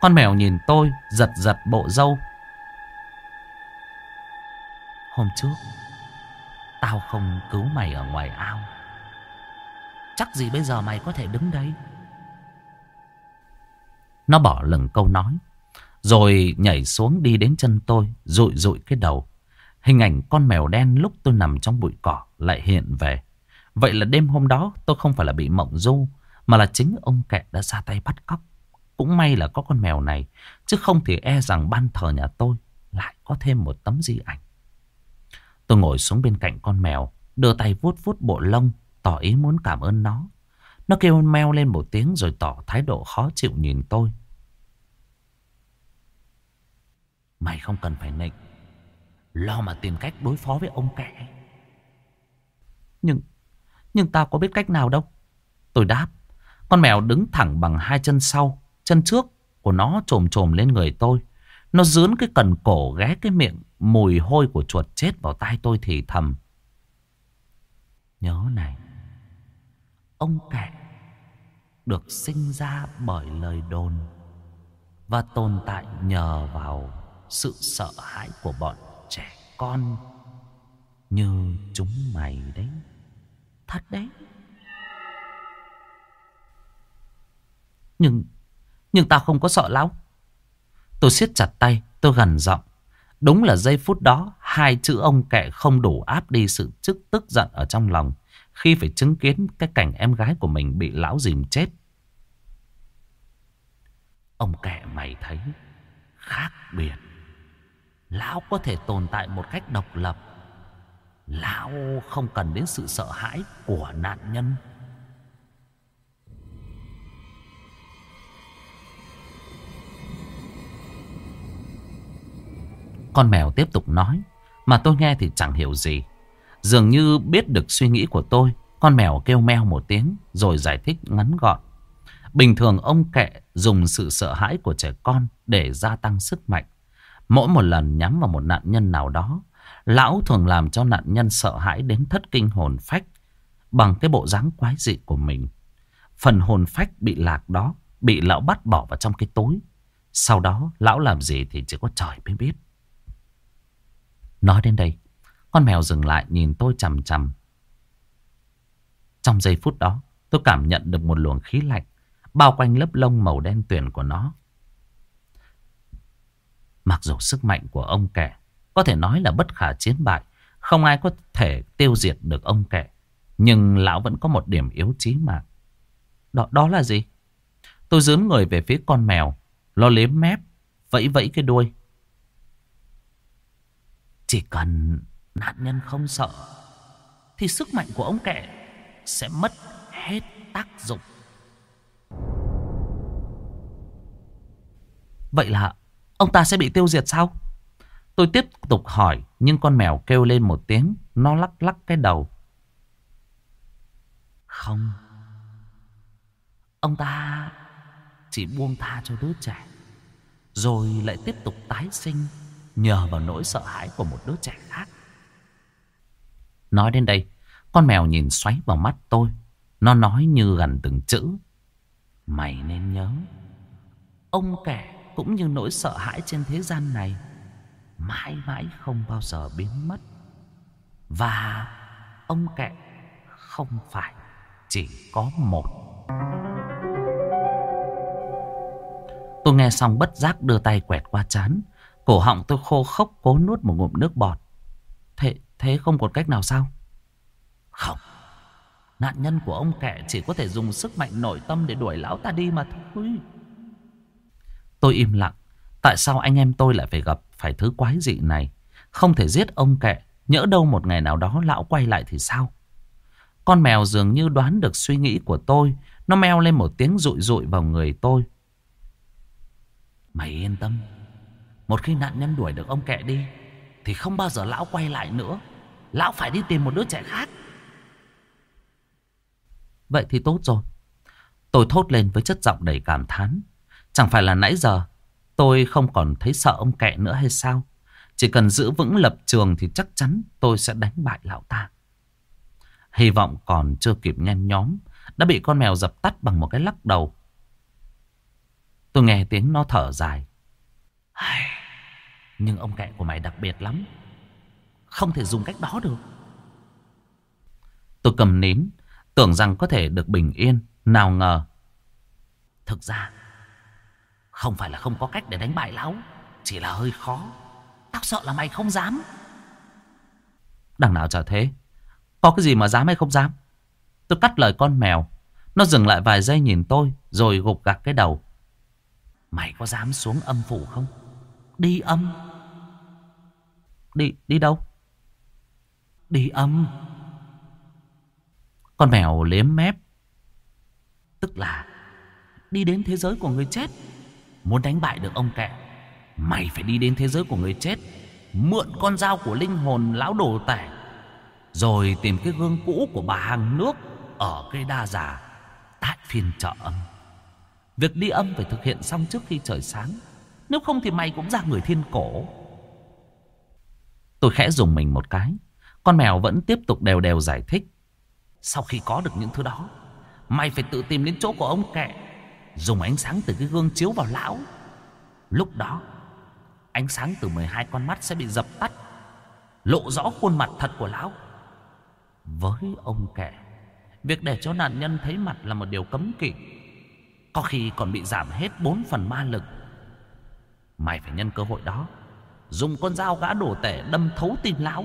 Con mèo nhìn tôi, giật giật bộ dâu. Hôm trước, tao không cứu mày ở ngoài ao. Chắc gì bây giờ mày có thể đứng đây. Nó bỏ lửng câu nói. Rồi nhảy xuống đi đến chân tôi, rụi rụi cái đầu. Hình ảnh con mèo đen lúc tôi nằm trong bụi cỏ lại hiện về. Vậy là đêm hôm đó tôi không phải là bị mộng du, mà là chính ông kẹ đã ra tay bắt cóc. Cũng may là có con mèo này, chứ không thì e rằng ban thờ nhà tôi lại có thêm một tấm di ảnh. Tôi ngồi xuống bên cạnh con mèo, đưa tay vuốt vuốt bộ lông, tỏ ý muốn cảm ơn nó. Nó kêu meo lên một tiếng rồi tỏ thái độ khó chịu nhìn tôi. Mày không cần phải nịnh. Lo mà tìm cách đối phó với ông kẻ. Nhưng, nhưng tao có biết cách nào đâu. Tôi đáp. Con mèo đứng thẳng bằng hai chân sau. Chân trước của nó trồm trồm lên người tôi. Nó dướn cái cần cổ ghé cái miệng mùi hôi của chuột chết vào tai tôi thì thầm. Nhớ này. Ông kẻ được sinh ra bởi lời đồn và tồn tại nhờ vào sự sợ hãi của bọn trẻ con như chúng mày đấy. Thật đấy. Nhưng, nhưng tao không có sợ lão. Tôi siết chặt tay, tôi gần giọng. Đúng là giây phút đó, hai chữ ông kệ không đủ áp đi sự chức tức giận ở trong lòng. Khi phải chứng kiến cái cảnh em gái của mình bị lão dìm chết. Ông kệ mày thấy khác biệt. Lão có thể tồn tại một cách độc lập. Lão không cần đến sự sợ hãi của nạn nhân. Con mèo tiếp tục nói. Mà tôi nghe thì chẳng hiểu gì. Dường như biết được suy nghĩ của tôi. Con mèo kêu meo một tiếng rồi giải thích ngắn gọn. Bình thường ông kệ dùng sự sợ hãi của trẻ con để gia tăng sức mạnh. Mỗi một lần nhắm vào một nạn nhân nào đó, lão thường làm cho nạn nhân sợ hãi đến thất kinh hồn phách bằng cái bộ dáng quái dị của mình. Phần hồn phách bị lạc đó bị lão bắt bỏ vào trong cái tối. Sau đó lão làm gì thì chỉ có trời mới biết. Nói đến đây, con mèo dừng lại nhìn tôi chằm chằm. Trong giây phút đó, tôi cảm nhận được một luồng khí lạnh bao quanh lớp lông màu đen tuyền của nó. Mặc dù sức mạnh của ông kẻ có thể nói là bất khả chiến bại, không ai có thể tiêu diệt được ông kẻ. Nhưng lão vẫn có một điểm yếu chí mà. Đó, đó là gì? Tôi dướn người về phía con mèo, lo liếm mép, vẫy vẫy cái đuôi. Chỉ cần nạn nhân không sợ, thì sức mạnh của ông kẻ sẽ mất hết tác dụng. Vậy là ông ta sẽ bị tiêu diệt sao? Tôi tiếp tục hỏi nhưng con mèo kêu lên một tiếng. Nó lắc lắc cái đầu. Không. Ông ta chỉ buông tha cho đứa trẻ. Rồi lại tiếp tục tái sinh Nhờ vào nỗi sợ hãi của một đứa trẻ khác Nói đến đây Con mèo nhìn xoáy vào mắt tôi Nó nói như gần từng chữ Mày nên nhớ Ông kẻ cũng như nỗi sợ hãi trên thế gian này Mãi mãi không bao giờ biến mất. Và ông kẹ không phải chỉ có một. Tôi nghe xong bất giác đưa tay quẹt qua chán Cổ họng tôi khô khốc cố nuốt một ngụm nước bọt. Thế, thế không còn cách nào sao? Không. Nạn nhân của ông kẻ chỉ có thể dùng sức mạnh nội tâm để đuổi lão ta đi mà thôi. Tôi im lặng Tại sao anh em tôi lại phải gặp phải thứ quái dị này. Không thể giết ông kệ, Nhỡ đâu một ngày nào đó lão quay lại thì sao? Con mèo dường như đoán được suy nghĩ của tôi Nó meo lên một tiếng rụi rụi vào người tôi. Mày yên tâm Một khi nạn nhân đuổi được ông kẹ đi Thì không bao giờ lão quay lại nữa. Lão phải đi tìm một đứa trẻ khác. Vậy thì tốt rồi. Tôi thốt lên với chất giọng đầy cảm thán. Chẳng phải là nãy giờ Tôi không còn thấy sợ ông kẹ nữa hay sao Chỉ cần giữ vững lập trường Thì chắc chắn tôi sẽ đánh bại lão ta Hy vọng còn chưa kịp nhen nhóm Đã bị con mèo dập tắt bằng một cái lắc đầu Tôi nghe tiếng nó thở dài. Nhưng ông kẹ của mày đặc biệt lắm. Không thể dùng cách đó được. Tôi cầm nến tưởng rằng có thể được bình yên. Nào ngờ. Thực ra, không phải là không có cách để đánh bại lão. Chỉ là hơi khó. Tao sợ là mày không dám. Đằng nào chả thế. Có cái gì mà dám hay không dám. Tôi cắt lời con mèo. Nó dừng lại vài giây nhìn tôi. Rồi gục gạc cái đầu. Mày có dám xuống âm phủ không? Đi âm. Đi, đi đâu? Đi âm. Con mèo liếm mép. Tức là đi đến thế giới của người chết. Muốn đánh bại được ông kẹ. Mày phải đi đến thế giới của người chết. Mượn con dao của linh hồn lão đồ tẻ. Rồi tìm cái gương cũ của bà hàng nước ở cây đa già, tại phiên chợ âm. Việc đi âm phải thực hiện xong trước khi trời sáng, Nếu không thì mày cũng ra người thiên cổ Tôi khẽ dùng mình một cái, Con mèo vẫn tiếp tục đều đều giải thích Sau khi có được những thứ đó, Mày phải tự tìm đến chỗ của ông kẹ Dùng ánh sáng từ cái gương chiếu vào lão. Lúc đó Ánh sáng từ 12 con mắt sẽ bị dập tắt Lộ rõ khuôn mặt thật của lão. Với ông kẻ, Việc để cho nạn nhân thấy mặt là một điều cấm kỵ có khi còn bị giảm hết bốn phần ma lực. Mày phải nhân cơ hội đó Dùng con dao gã đổ tẻ đâm thấu tim lão.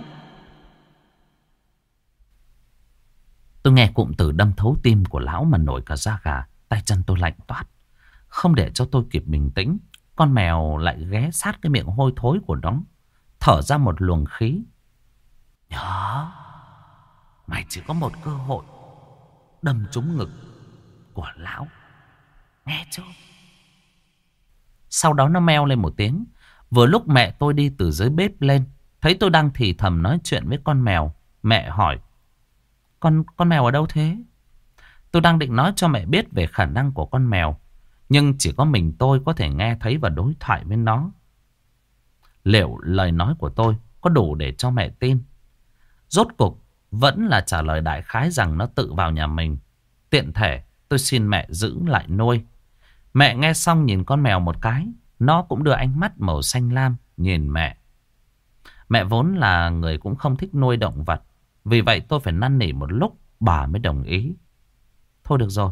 Tôi nghe cụm từ đâm thấu tim của lão mà nổi cả da gà. Tay chân tôi lạnh toát Không để cho tôi kịp bình tĩnh Con mèo lại ghé sát cái miệng hôi thối của nó Thở ra một luồng khí Nhớ Mày chỉ có một cơ hội Đâm trúng ngực Của lão Nghe chưa? Sau đó nó meo lên một tiếng. Vừa lúc mẹ tôi đi từ dưới bếp lên. Thấy tôi đang thì thầm nói chuyện với con mèo. Mẹ hỏi. Con, con mèo ở đâu thế? Tôi đang định nói cho mẹ biết về khả năng của con mèo. Nhưng chỉ có mình tôi có thể nghe thấy và đối thoại với nó. Liệu lời nói của tôi có đủ để cho mẹ tin? Rốt cục vẫn là trả lời đại khái rằng nó tự vào nhà mình. Tiện thể, tôi xin mẹ giữ lại nuôi. Mẹ nghe xong nhìn con mèo một cái. Nó cũng đưa ánh mắt màu xanh lam nhìn mẹ. Mẹ vốn là người cũng không thích nuôi động vật. Vì vậy tôi phải năn nỉ một lúc bà mới đồng ý. Thôi được rồi.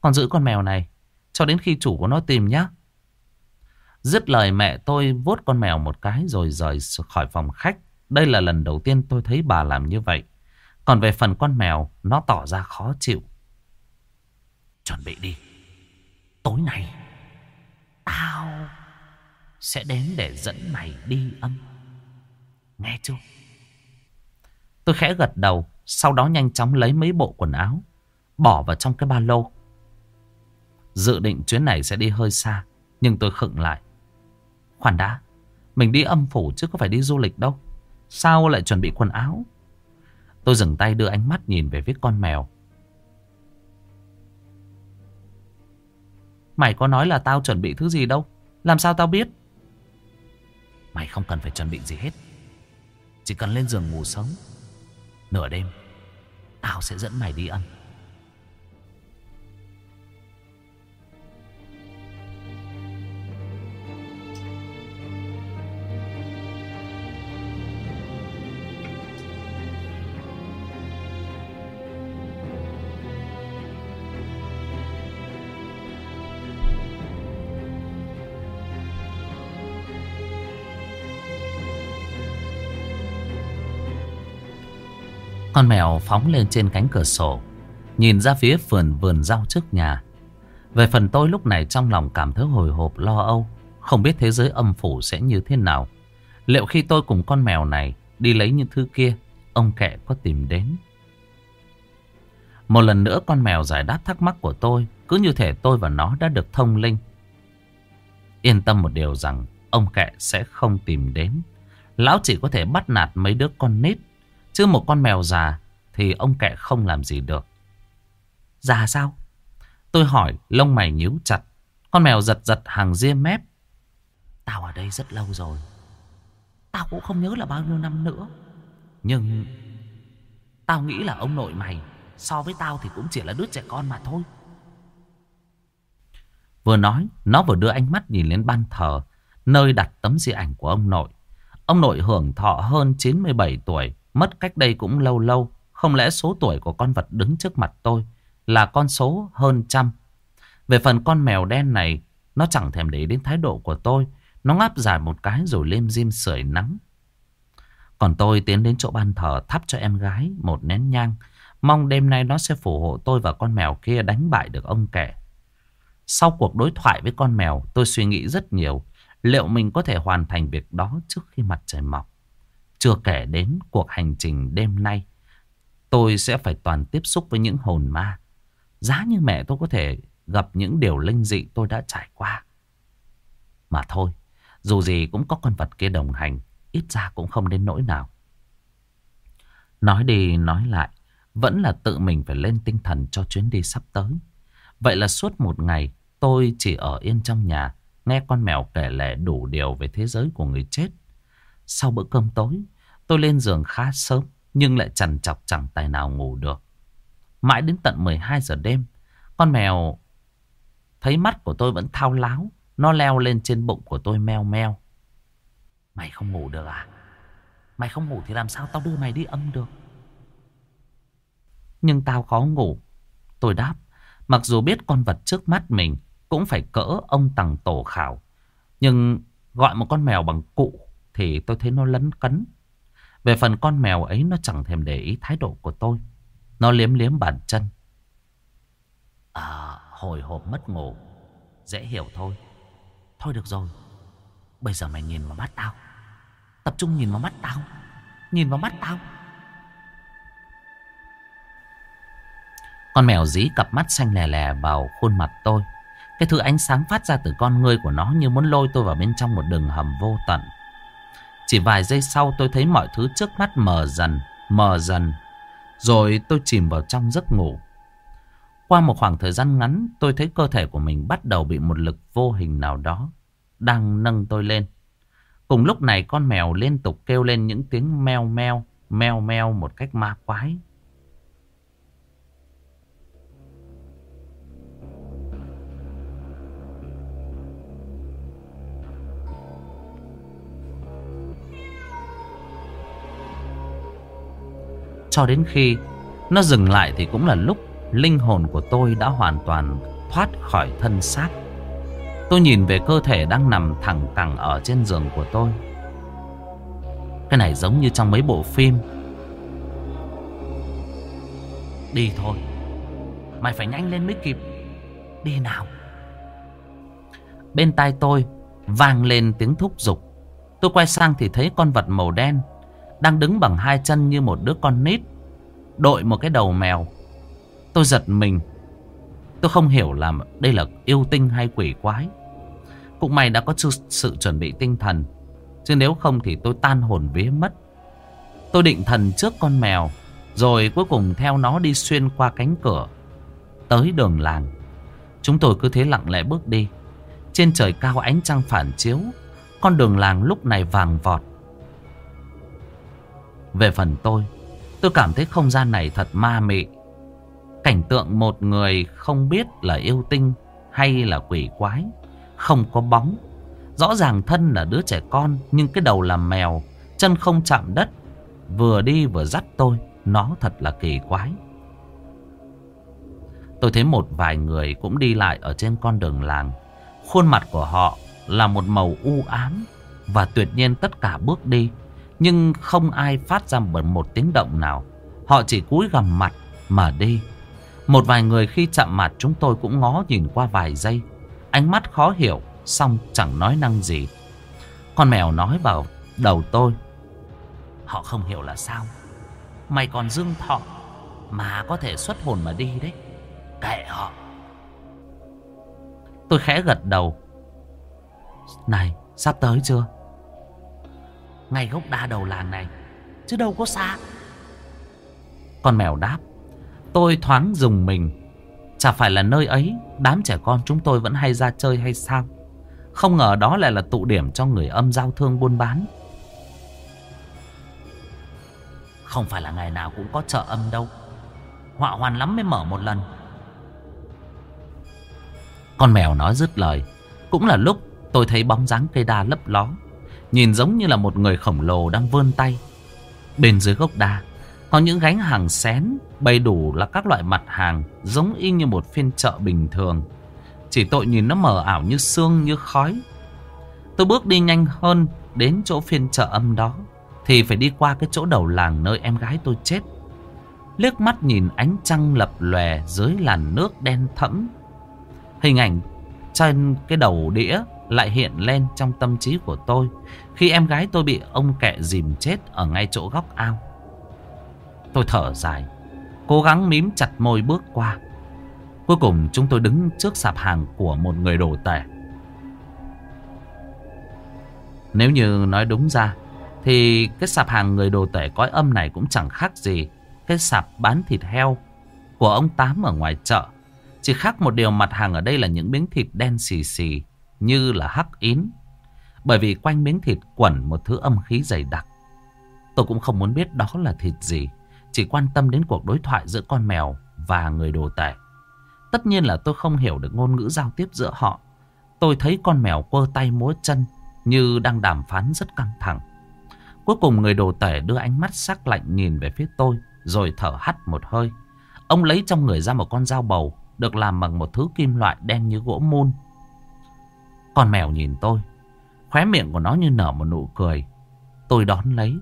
Con giữ con mèo này. Cho đến khi chủ của nó tìm nhé. Dứt lời mẹ tôi vuốt con mèo một cái rồi rời khỏi phòng khách. Đây là lần đầu tiên tôi thấy bà làm như vậy. Còn về phần con mèo, nó tỏ ra khó chịu. Chuẩn bị đi. Tối nay Tao Sẽ đến để dẫn mày đi âm Nghe chưa Tôi khẽ gật đầu Sau đó nhanh chóng lấy mấy bộ quần áo Bỏ vào trong cái ba lô. Dự định chuyến này sẽ đi hơi xa, Nhưng tôi khựng lại. Khoan đã, Mình đi âm phủ chứ có phải đi du lịch đâu. Sao lại chuẩn bị quần áo? Tôi dừng tay đưa ánh mắt nhìn về phía con mèo. Mày có nói là tao chuẩn bị thứ gì đâu? Làm sao tao biết? Mày không cần phải chuẩn bị gì hết. Chỉ cần lên giường ngủ sớm. Nửa đêm, Tao sẽ dẫn mày đi ăn. Con mèo phóng lên trên cánh cửa sổ, Nhìn ra phía vườn vườn rau trước nhà. Về phần tôi lúc này trong lòng cảm thấy hồi hộp, lo âu, Không biết thế giới âm phủ sẽ như thế nào. Liệu khi tôi cùng con mèo này Đi lấy những thứ kia, Ông kẹ có tìm đến? Một lần nữa con mèo giải đáp thắc mắc của tôi, Cứ như thể tôi và nó đã được thông linh. Yên tâm một điều rằng, Ông kẹ sẽ không tìm đến. Lão chỉ có thể bắt nạt mấy đứa con nít Chứ một con mèo già thì ông kẹ không làm gì được. Già sao? Tôi hỏi lông mày nhíu chặt. Con mèo giật giật hàng ria mép. Tao ở đây rất lâu rồi. Tao cũng không nhớ là bao nhiêu năm nữa. Nhưng tao nghĩ là ông nội mày so với tao thì cũng chỉ là đứa trẻ con mà thôi. Vừa nói, nó vừa đưa ánh mắt nhìn lên ban thờ, nơi đặt tấm di ảnh của ông nội. Ông nội hưởng thọ hơn 97 tuổi, Mất cách đây cũng lâu lâu. Không lẽ số tuổi của con vật đứng trước mặt tôi là con số hơn trăm. Về phần con mèo đen này, nó chẳng thèm để đến thái độ của tôi. Nó ngáp dài một cái rồi lên diêm sưởi nắng. Còn tôi tiến đến chỗ ban thờ thắp cho em gái một nén nhang. Mong đêm nay nó sẽ phù hộ tôi và con mèo kia đánh bại được ông kẻ. Sau cuộc đối thoại với con mèo, tôi suy nghĩ rất nhiều. Liệu mình có thể hoàn thành việc đó trước khi mặt trời mọc? Chưa kể đến cuộc hành trình đêm nay, Tôi sẽ phải toàn tiếp xúc với những hồn ma. Giá như mẹ tôi có thể gặp những điều linh dị tôi đã trải qua. Mà thôi, Dù gì cũng có con vật kia đồng hành, Ít ra cũng không đến nỗi nào. Nói đi nói lại, Vẫn là tự mình phải lên tinh thần cho chuyến đi sắp tới. Vậy là suốt một ngày, Tôi chỉ ở yên trong nhà, Nghe con mèo kể lể đủ điều về thế giới của người chết sau bữa cơm tối, tôi lên giường khá sớm, nhưng lại chằn chọc chẳng tài nào ngủ được. Mãi đến tận 12 giờ đêm, con mèo thấy mắt của tôi vẫn thao láo, nó leo lên trên bụng của tôi meo meo. Mày không ngủ được à? Mày không ngủ thì làm sao tao đưa mày đi âm được? Nhưng tao khó ngủ. Tôi đáp, mặc dù biết con vật trước mắt mình cũng phải cỡ ông tầng tổ khảo. Nhưng gọi một con mèo bằng cụ thì tôi thấy nó lấn cấn. Về phần con mèo ấy nó chẳng thèm để ý thái độ của tôi. Nó liếm liếm bàn chân. À, hồi hộp mất ngủ. Dễ hiểu thôi. Thôi được rồi. Bây giờ mày nhìn vào mắt tao. Tập trung nhìn vào mắt tao. Nhìn vào mắt tao. Con mèo dí cặp mắt xanh lè lè vào khuôn mặt tôi. Cái thứ ánh sáng phát ra từ con ngươi của nó như muốn lôi tôi vào bên trong một đường hầm vô tận. Chỉ vài giây sau tôi thấy mọi thứ trước mắt mờ dần, mờ dần. Rồi tôi chìm vào trong giấc ngủ. Qua một khoảng thời gian ngắn tôi thấy cơ thể của mình bắt đầu bị một lực vô hình nào đó đang nâng tôi lên. Cùng lúc này con mèo liên tục kêu lên những tiếng meo meo, meo meo một cách ma quái. Cho đến khi nó dừng lại thì cũng là lúc linh hồn của tôi đã hoàn toàn thoát khỏi thân xác. Tôi nhìn về cơ thể đang nằm thẳng cẳng ở trên giường của tôi. Cái này giống như trong mấy bộ phim. Đi thôi. Mày phải nhanh lên mới kịp. Đi nào. Bên tai tôi vang lên tiếng thúc giục. Tôi quay sang thì thấy con vật màu đen đang đứng bằng hai chân như một đứa con nít, Đội một cái đầu mèo. Tôi giật mình. Tôi không hiểu là đây là yêu tinh hay quỷ quái. Cũng may đã có sự chuẩn bị tinh thần, Chứ nếu không thì tôi tan hồn vía mất. Tôi định thần trước con mèo, Rồi cuối cùng theo nó đi xuyên qua cánh cửa, Tới đường làng. Chúng tôi cứ thế lặng lẽ bước đi. Trên trời cao ánh trăng phản chiếu, Con đường làng lúc này vàng vọt. Về phần tôi, tôi cảm thấy không gian này thật ma mị. Cảnh tượng một người không biết là yêu tinh hay là quỷ quái, không có bóng. Rõ ràng thân là đứa trẻ con nhưng cái đầu là mèo, chân không chạm đất, vừa đi vừa dắt tôi, nó thật là kỳ quái. Tôi thấy một vài người cũng đi lại ở trên con đường làng. Khuôn mặt của họ là một màu u ám và tuyệt nhiên tất cả bước đi. Nhưng không ai phát ra một tiếng động nào. Họ chỉ cúi gằm mặt mà đi. Một vài người khi chạm mặt chúng tôi cũng ngó nhìn qua vài giây. Ánh mắt khó hiểu, xong chẳng nói năng gì. Con mèo nói vào đầu tôi. Họ không hiểu là sao. Mày còn dương thọ mà có thể xuất hồn mà đi đấy. Kệ họ. Tôi khẽ gật đầu. Này, sắp tới chưa? Ngay gốc đa đầu làng này, chứ đâu có xa. Con mèo đáp. Tôi thoáng dùng mình. Chả phải là nơi ấy, đám trẻ con chúng tôi vẫn hay ra chơi hay sao? Không ngờ đó lại là tụ điểm cho người âm giao thương buôn bán. Không phải là ngày nào cũng có chợ âm đâu. Họa hoàn lắm mới mở một lần. Con mèo nói dứt lời. Cũng là lúc tôi thấy bóng dáng cây đa lấp ló. Nhìn giống như là một người khổng lồ đang vươn tay. Bên dưới gốc đa, có những gánh hàng xén bày đủ là các loại mặt hàng giống y như một phiên chợ bình thường. Chỉ tội nhìn nó mờ ảo như sương, như khói. Tôi bước đi nhanh hơn đến chỗ phiên chợ âm đó, thì phải đi qua cái chỗ đầu làng nơi em gái tôi chết. Liếc mắt nhìn ánh trăng lập lòe dưới làn nước đen thẫm Hình ảnh trên cái đầu đĩa lại hiện lên trong tâm trí của tôi khi em gái tôi bị ông kẹ dìm chết ở ngay chỗ góc ao. Tôi thở dài, cố gắng mím chặt môi bước qua. Cuối cùng chúng tôi đứng trước sạp hàng của một người đồ tể. Nếu như nói đúng ra thì cái sạp hàng người đồ tể cõi âm này cũng chẳng khác gì cái sạp bán thịt heo của ông Tám ở ngoài chợ. Chỉ khác một điều mặt hàng ở đây là những miếng thịt đen xì xì như là hắc yến, Bởi vì quanh miếng thịt quẩn một thứ âm khí dày đặc. Tôi cũng không muốn biết đó là thịt gì. Chỉ quan tâm đến cuộc đối thoại giữa con mèo và người đồ tể. Tất nhiên là tôi không hiểu được ngôn ngữ giao tiếp giữa họ. Tôi thấy con mèo quơ tay múa chân như đang đàm phán rất căng thẳng. Cuối cùng người đồ tể đưa ánh mắt sắc lạnh nhìn về phía tôi rồi thở hắt một hơi. Ông lấy trong người ra một con dao bầu được làm bằng một thứ kim loại đen như gỗ mun. Con mèo nhìn tôi, khóe miệng của nó như nở một nụ cười. Tôi đón lấy,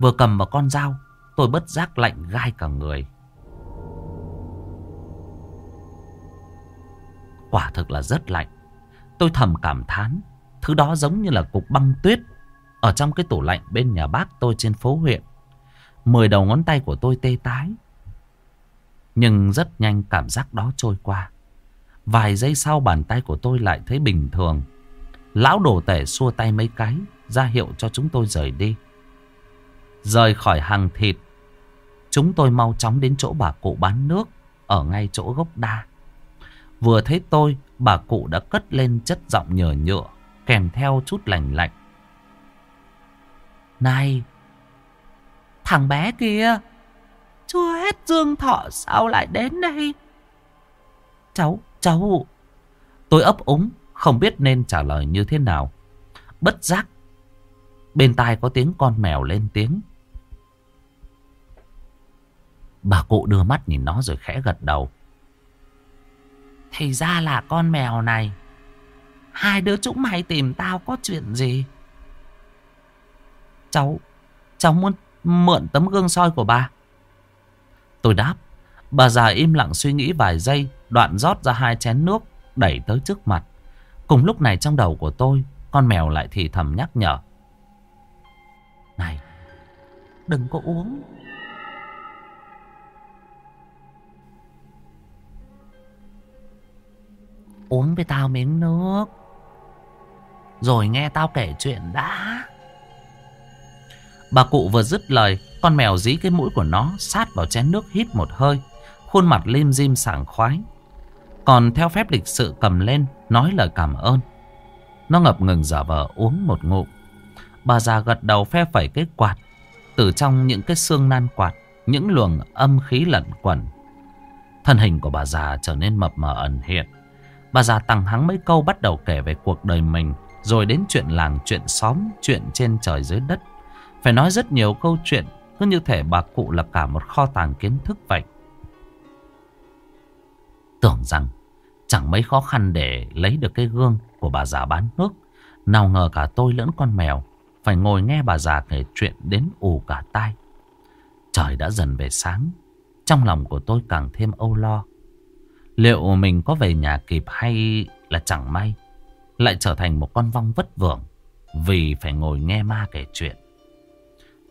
vừa cầm vào con dao, tôi bất giác lạnh gai cả người. Quả thực là rất lạnh. Tôi thầm cảm thán, thứ đó giống như là cục băng tuyết ở trong cái tủ lạnh bên nhà bác tôi trên phố huyện. Mười đầu ngón tay của tôi tê tái. Nhưng rất nhanh cảm giác đó trôi qua. Vài giây sau bàn tay của tôi lại thấy bình thường. Lão đồ tể xua tay mấy cái, ra hiệu cho chúng tôi rời đi. Rời khỏi hàng thịt, chúng tôi mau chóng đến chỗ bà cụ bán nước, ở ngay chỗ gốc đa. Vừa thấy tôi, bà cụ đã cất lên chất giọng nhờ nhựa, kèm theo chút lành lạnh. Này, thằng bé kia, chưa hết dương thọ sao lại đến đây? Cháu, cháu. Tôi ấp úng, không biết nên trả lời như thế nào. Bất giác. Bên tai có tiếng con mèo lên tiếng. Bà cụ đưa mắt nhìn nó rồi khẽ gật đầu. Thì ra là con mèo này. Hai đứa chúng mày tìm tao có chuyện gì? Cháu, cháu muốn mượn tấm gương soi của bà. Tôi đáp. Bà già im lặng suy nghĩ vài giây, đoạn rót ra hai chén nước, đẩy tới trước mặt. Cùng lúc này trong đầu của tôi, con mèo lại thì thầm nhắc nhở. Này, đừng có uống. Uống với tao miếng nước. Rồi nghe tao kể chuyện đã. Bà cụ vừa dứt lời, con mèo dí cái mũi của nó sát vào chén nước hít một hơi. Khuôn mặt lim dim sảng khoái. Còn theo phép lịch sự cầm lên, nói lời cảm ơn. Nó ngập ngừng giả vờ uống một ngụm. Bà già gật đầu phe phẩy cái quạt. Từ trong những cái xương nan quạt, những luồng âm khí lẩn quẩn. Thân hình của bà già trở nên mập mờ ẩn hiện. Bà già tăng hắng mấy câu bắt đầu kể về cuộc đời mình. Rồi đến chuyện làng, chuyện xóm, chuyện trên trời dưới đất. Phải nói rất nhiều câu chuyện, cứ như thể bà cụ là cả một kho tàng kiến thức vậy. Tưởng rằng chẳng mấy khó khăn để lấy được cái gương của bà già bán nước. Nào ngờ cả tôi lẫn con mèo phải ngồi nghe bà già kể chuyện đến ù cả tai. Trời đã dần về sáng, trong lòng của tôi càng thêm âu lo. Liệu mình có về nhà kịp hay là chẳng may lại trở thành một con vong vất vưởng vì phải ngồi nghe ma kể chuyện.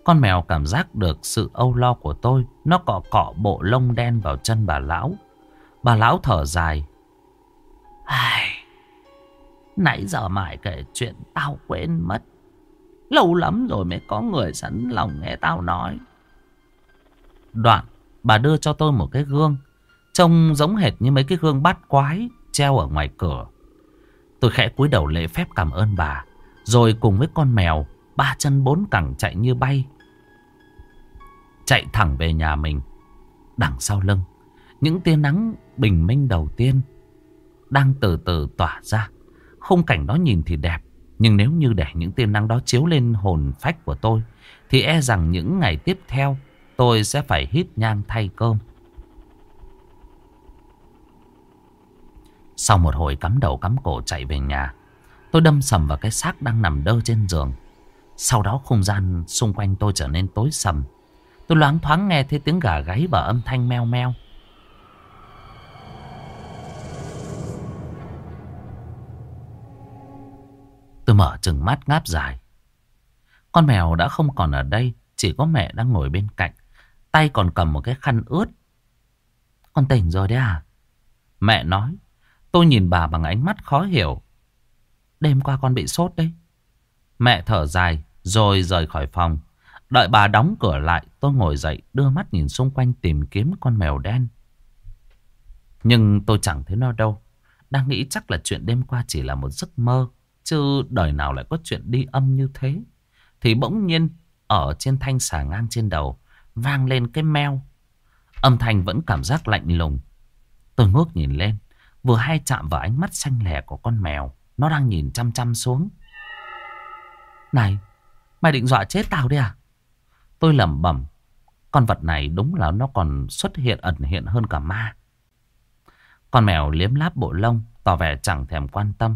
Con mèo cảm giác được sự âu lo của tôi, nó cọ cọ bộ lông đen vào chân bà lão. Bà lão thở dài. Ai... Nãy giờ mãi kể chuyện tao quên mất. Lâu lắm rồi mới có người sẵn lòng nghe tao nói. Đoạn, bà đưa cho tôi một cái gương. Trông giống hệt như mấy cái gương bát quái treo ở ngoài cửa. Tôi khẽ cúi đầu lễ phép cảm ơn bà. Rồi cùng với con mèo, ba chân bốn cẳng chạy như bay. Chạy thẳng về nhà mình. Đằng sau lưng, những tia nắng bình minh đầu tiên đang từ từ tỏa ra. Khung cảnh đó nhìn thì đẹp. Nhưng nếu như để những tia nắng đó chiếu lên hồn phách của tôi, thì e rằng những ngày tiếp theo tôi sẽ phải hít nhang thay cơm. Sau một hồi cắm đầu cắm cổ chạy về nhà, tôi đâm sầm vào cái xác đang nằm đơ trên giường. Sau đó không gian xung quanh tôi trở nên tối sầm. Tôi loáng thoáng nghe thấy tiếng gà gáy và âm thanh meo meo. Tôi mở chừng mắt ngáp dài. Con mèo đã không còn ở đây, chỉ có mẹ đang ngồi bên cạnh. Tay còn cầm một cái khăn ướt. Con tỉnh rồi đấy à? Mẹ nói. Tôi nhìn bà bằng ánh mắt khó hiểu. Đêm qua con bị sốt đấy. Mẹ thở dài rồi rời khỏi phòng. Đợi bà đóng cửa lại, tôi ngồi dậy đưa mắt nhìn xung quanh tìm kiếm con mèo đen. Nhưng tôi chẳng thấy nó đâu. Đang nghĩ chắc là chuyện đêm qua chỉ là một giấc mơ. Chứ đời nào lại có chuyện đi âm như thế. Thì bỗng nhiên ở trên thanh xà ngang trên đầu vang lên cái meo. Âm thanh vẫn cảm giác lạnh lùng. Tôi ngước nhìn lên. Vừa hay chạm vào ánh mắt xanh lẻ của con mèo. Nó đang nhìn chăm chăm xuống. Này, mày định dọa chết tao đi à? Tôi lẩm bẩm. Con vật này đúng là nó còn xuất hiện ẩn hiện hơn cả ma. Con mèo liếm láp bộ lông, tỏ vẻ chẳng thèm quan tâm.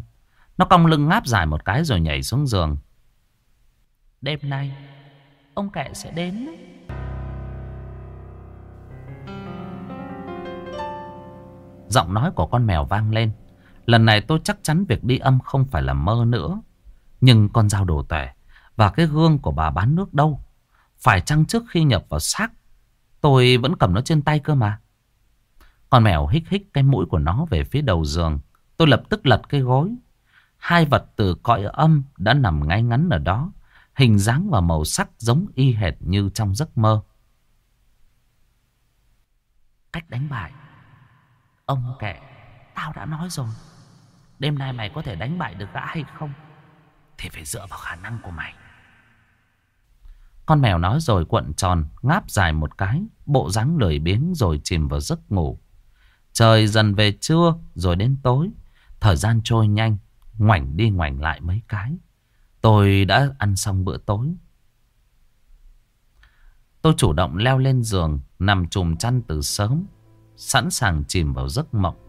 Nó cong lưng ngáp dài một cái rồi nhảy xuống giường. Đêm nay, ông kệ sẽ đến Giọng nói của con mèo vang lên. Lần này tôi chắc chắn việc đi âm không phải là mơ nữa. Nhưng con dao đồ tệ và cái gương của bà bán nước đâu? Phải chăng trước khi nhập vào xác tôi vẫn cầm nó trên tay cơ mà. Con mèo hích hích cái mũi của nó về phía đầu giường. Tôi lập tức lật cái gối. Hai vật từ cõi âm đã nằm ngay ngắn ở đó. Hình dáng và màu sắc giống y hệt như trong giấc mơ. Cách đánh bại. Ông kệ, tao đã nói rồi. Đêm nay mày có thể đánh bại được gã hay không? Thì phải dựa vào khả năng của mày. Con mèo nói rồi cuộn tròn, ngáp dài một cái, bộ dáng lười biếng rồi chìm vào giấc ngủ. Trời dần về trưa rồi đến tối, thời gian trôi nhanh, ngoảnh đi ngoảnh lại mấy cái. Tôi đã ăn xong bữa tối. Tôi chủ động leo lên giường, nằm trùm chăn từ sớm, sẵn sàng chìm vào giấc mộng.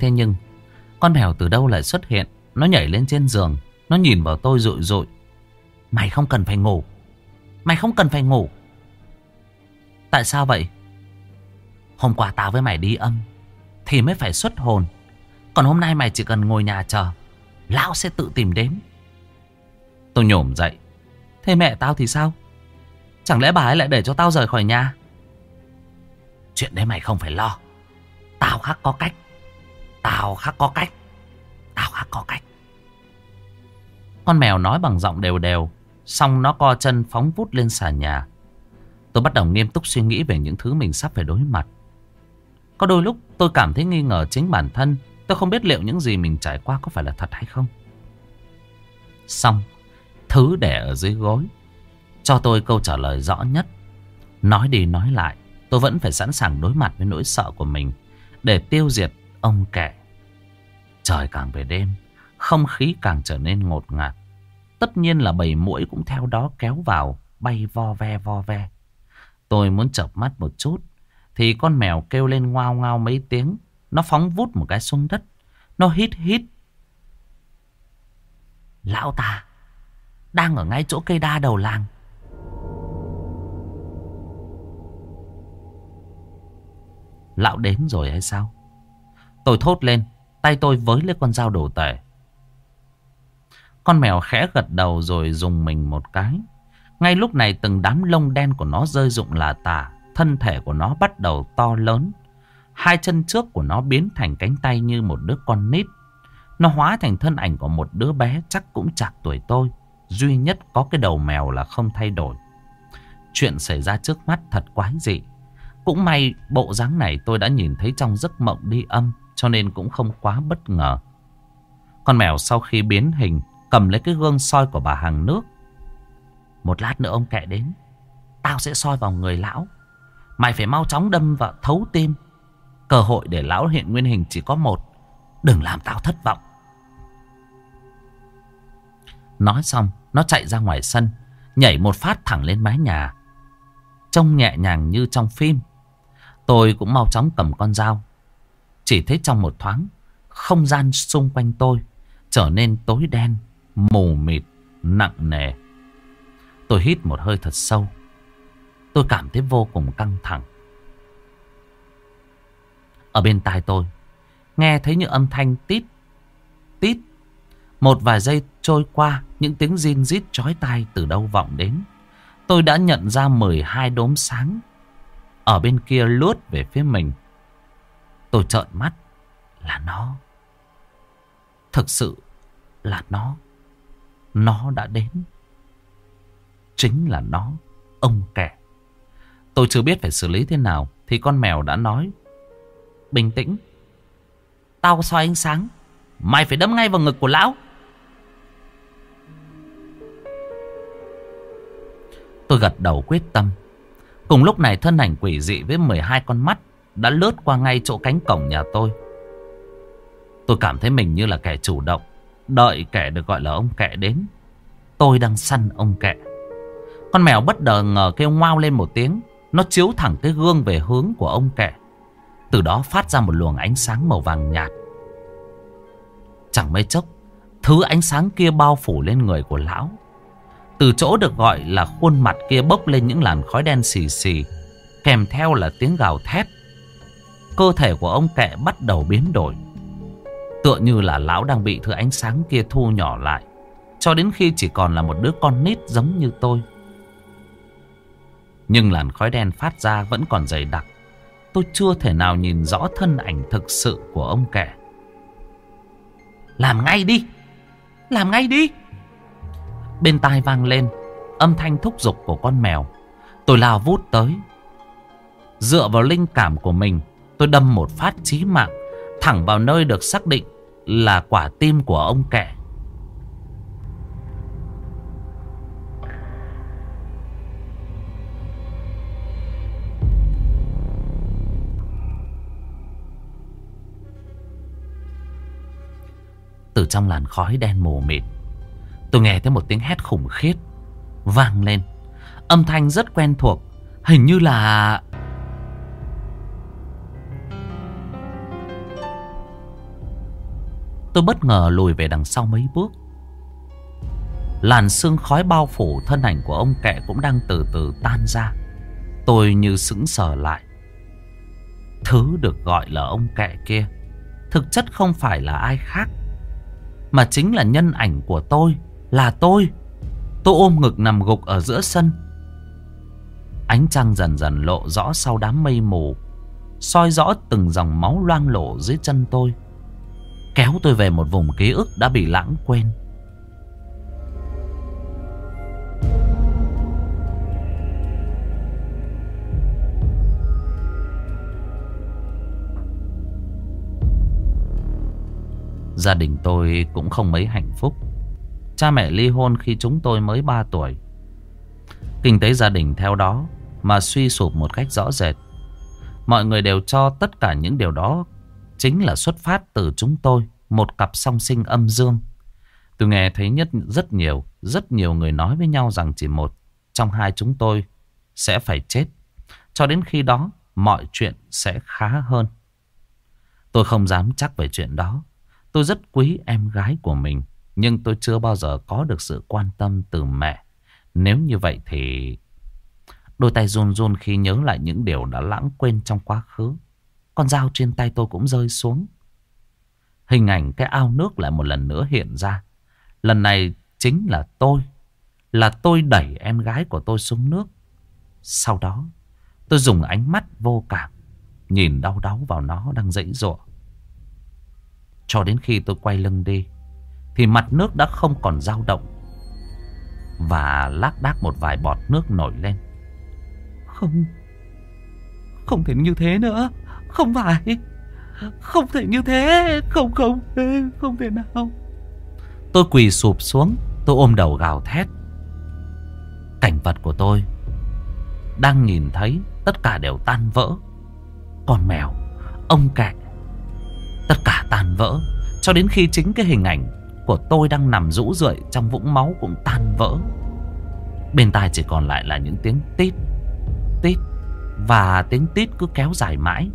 Thế nhưng, Con mèo từ đâu lại xuất hiện? Nó nhảy lên trên giường, Nó nhìn vào tôi rụi rụi. Mày không cần phải ngủ. Mày không cần phải ngủ. Tại sao vậy? Hôm qua tao với mày đi âm, Thì mới phải xuất hồn. Còn hôm nay mày chỉ cần ngồi nhà chờ, Lão sẽ tự tìm đến. Tôi nhổm dậy. Thế mẹ tao thì sao? Chẳng lẽ bà ấy lại để cho tao rời khỏi nhà? Chuyện đấy mày không phải lo. Tao khác có cách. Tao khác có cách. Tao khác có cách. Con mèo nói bằng giọng đều đều. Xong nó co chân phóng vút lên xà nhà. Tôi bắt đầu nghiêm túc suy nghĩ về những thứ mình sắp phải đối mặt. Có đôi lúc tôi cảm thấy nghi ngờ chính bản thân. Tôi không biết liệu những gì mình trải qua có phải là thật hay không. Xong, thứ để ở dưới gối. Cho tôi câu trả lời rõ nhất. Nói đi nói lại, tôi vẫn phải sẵn sàng đối mặt với nỗi sợ của mình để tiêu diệt ông kệ. Trời càng về đêm, không khí càng trở nên ngột ngạt. Tất nhiên là bầy mũi cũng theo đó kéo vào, bay vo ve vo ve. Tôi muốn chợp mắt một chút, thì con mèo kêu lên ngoao ngoao mấy tiếng. Nó phóng vút một cái xuống đất. Nó hít hít. Lão ta đang ở ngay chỗ cây đa đầu làng. Lão đến rồi hay sao? Tôi thốt lên, tay tôi với lấy con dao đổ tể. Con mèo khẽ gật đầu rồi dùng mình một cái. Ngay lúc này từng đám lông đen của nó rơi rụng là tả. Thân thể của nó bắt đầu to lớn. Hai chân trước của nó biến thành cánh tay như một đứa con nít. Nó hóa thành thân ảnh của một đứa bé chắc cũng chạc tuổi tôi. Duy nhất có cái đầu mèo là không thay đổi. Chuyện xảy ra trước mắt thật quái dị. Cũng may bộ dáng này tôi đã nhìn thấy trong giấc mộng đi âm cho nên cũng không quá bất ngờ. Con mèo sau khi biến hình cầm lấy cái gương soi của bà hàng nước. Một lát nữa ông kệ đến. Tao sẽ soi vào người lão. Mày phải mau chóng đâm vào thấu tim. Cơ hội để lão hiện nguyên hình chỉ có một. Đừng làm tao thất vọng. Nói xong, nó chạy ra ngoài sân, nhảy một phát thẳng lên mái nhà. Trông nhẹ nhàng như trong phim. Tôi cũng mau chóng cầm con dao. Chỉ thấy trong một thoáng, không gian xung quanh tôi trở nên tối đen, mù mịt, nặng nề. Tôi hít một hơi thật sâu. Tôi cảm thấy vô cùng căng thẳng. Ở bên tai tôi, nghe thấy những âm thanh tít, tít. Một vài giây trôi qua, những tiếng zin rít chói tai từ đâu vọng đến. Tôi đã nhận ra 12 đốm sáng ở bên kia lướt về phía mình. Tôi trợn mắt là nó. Thực sự là nó. Nó đã đến. Chính là nó, ông kẻ. Tôi chưa biết phải xử lý thế nào thì con mèo đã nói. Bình tĩnh. Tao soi ánh sáng. Mày phải đâm ngay vào ngực của lão. Tôi gật đầu quyết tâm. Cùng lúc này thân ảnh quỷ dị với 12 con mắt đã lướt qua ngay chỗ cánh cổng nhà tôi. Tôi cảm thấy mình như là kẻ chủ động, đợi kẻ được gọi là ông kẹ đến. Tôi đang săn ông kẹ. Con mèo bất đờ ngờ kêu ngoao lên một tiếng, nó chiếu thẳng cái gương về hướng của ông kẹ. Từ đó phát ra một luồng ánh sáng màu vàng nhạt. Chẳng mấy chốc, thứ ánh sáng kia bao phủ lên người của lão. Từ chỗ được gọi là khuôn mặt kia bốc lên những làn khói đen xì xì, kèm theo là tiếng gào thét. Cơ thể của ông kẹ bắt đầu biến đổi. Tựa như là lão đang bị thứ ánh sáng kia thu nhỏ lại, cho đến khi chỉ còn là một đứa con nít giống như tôi. Nhưng làn khói đen phát ra vẫn còn dày đặc. Tôi chưa thể nào nhìn rõ thân ảnh thực sự của ông kẻ. Làm ngay đi! Làm ngay đi! Bên tai vang lên âm thanh thúc giục của con mèo. Tôi lao vút tới. Dựa vào linh cảm của mình, tôi đâm một phát chí mạng, thẳng vào nơi được xác định là quả tim của ông kẻ. Từ trong làn khói đen mù mịt, Tôi nghe thấy một tiếng hét khủng khiếp Vang lên Âm thanh rất quen thuộc, Hình như là Tôi bất ngờ lùi về đằng sau mấy bước. Làn sương khói bao phủ thân ảnh của ông kẹ cũng đang từ từ tan ra. Tôi như sững sờ lại. Thứ được gọi là ông kẹ kia, Thực chất không phải là ai khác, Mà chính là nhân ảnh của tôi, Là tôi. Tôi ôm ngực nằm gục ở giữa sân. Ánh trăng dần dần lộ rõ sau đám mây mù, soi rõ từng dòng máu loang lổ dưới chân tôi. Kéo tôi về một vùng ký ức đã bị lãng quên. Gia đình tôi cũng không mấy hạnh phúc. Cha mẹ ly hôn khi chúng tôi mới 3 tuổi. Kinh tế gia đình theo đó mà suy sụp một cách rõ rệt. Mọi người đều cho tất cả những điều đó chính là xuất phát từ chúng tôi, một cặp song sinh âm dương. Tôi nghe thấy nhất rất nhiều, rất nhiều người nói với nhau rằng chỉ một trong hai chúng tôi sẽ phải chết. Cho đến khi đó, mọi chuyện sẽ khá hơn. Tôi không dám chắc về chuyện đó. Tôi rất quý em gái của mình, nhưng tôi chưa bao giờ có được sự quan tâm từ mẹ. Nếu như vậy thì... Đôi tay run run khi nhớ lại những điều đã lãng quên trong quá khứ. Con dao trên tay tôi cũng rơi xuống. Hình ảnh cái ao nước lại một lần nữa hiện ra. Lần này chính là tôi. Là tôi đẩy em gái của tôi xuống nước. Sau đó, tôi dùng ánh mắt vô cảm. Nhìn đau đáu vào nó đang dãy dụa. Cho đến khi tôi quay lưng đi Thì mặt nước đã không còn dao động Và lác đác một vài bọt nước nổi lên Không Không thể như thế nữa không phải. Không thể như thế. Không không. Ừ, không thể nào. Tôi quỳ sụp xuống, Tôi ôm đầu gào thét. Cảnh vật của tôi Đang nhìn thấy Tất cả đều tan vỡ. Con mèo, Ông cạnh Tất cả tan vỡ. Cho đến khi chính cái hình ảnh của tôi đang nằm rũ rượi trong vũng máu cũng tan vỡ. Bên tai chỉ còn lại là những tiếng tít Tít. Và tiếng tít cứ kéo dài mãi.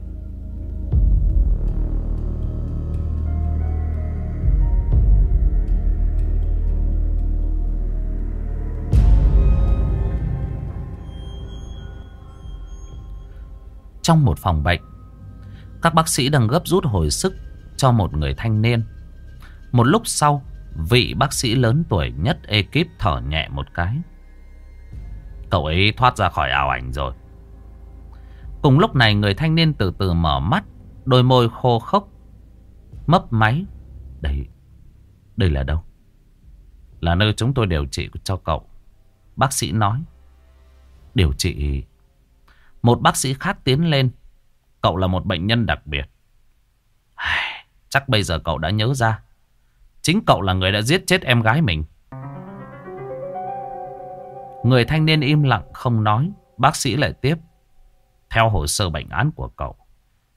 Trong một phòng bệnh Các bác sĩ đang gấp rút hồi sức cho một người thanh niên. Một lúc sau, vị bác sĩ lớn tuổi nhất ekip thở nhẹ một cái. Cậu ấy thoát ra khỏi ảo ảnh rồi. Cùng lúc này người thanh niên từ từ mở mắt, đôi môi khô khốc, mấp máy. Đây, đây là đâu? Là nơi chúng tôi điều trị cho cậu. Bác sĩ nói. Điều trị... Một bác sĩ khác tiến lên. Cậu là một bệnh nhân đặc biệt. Chắc bây giờ cậu đã nhớ ra. Chính cậu là người đã giết chết em gái mình. Người thanh niên im lặng không nói, Bác sĩ lại tiếp. Theo hồ sơ bệnh án của cậu,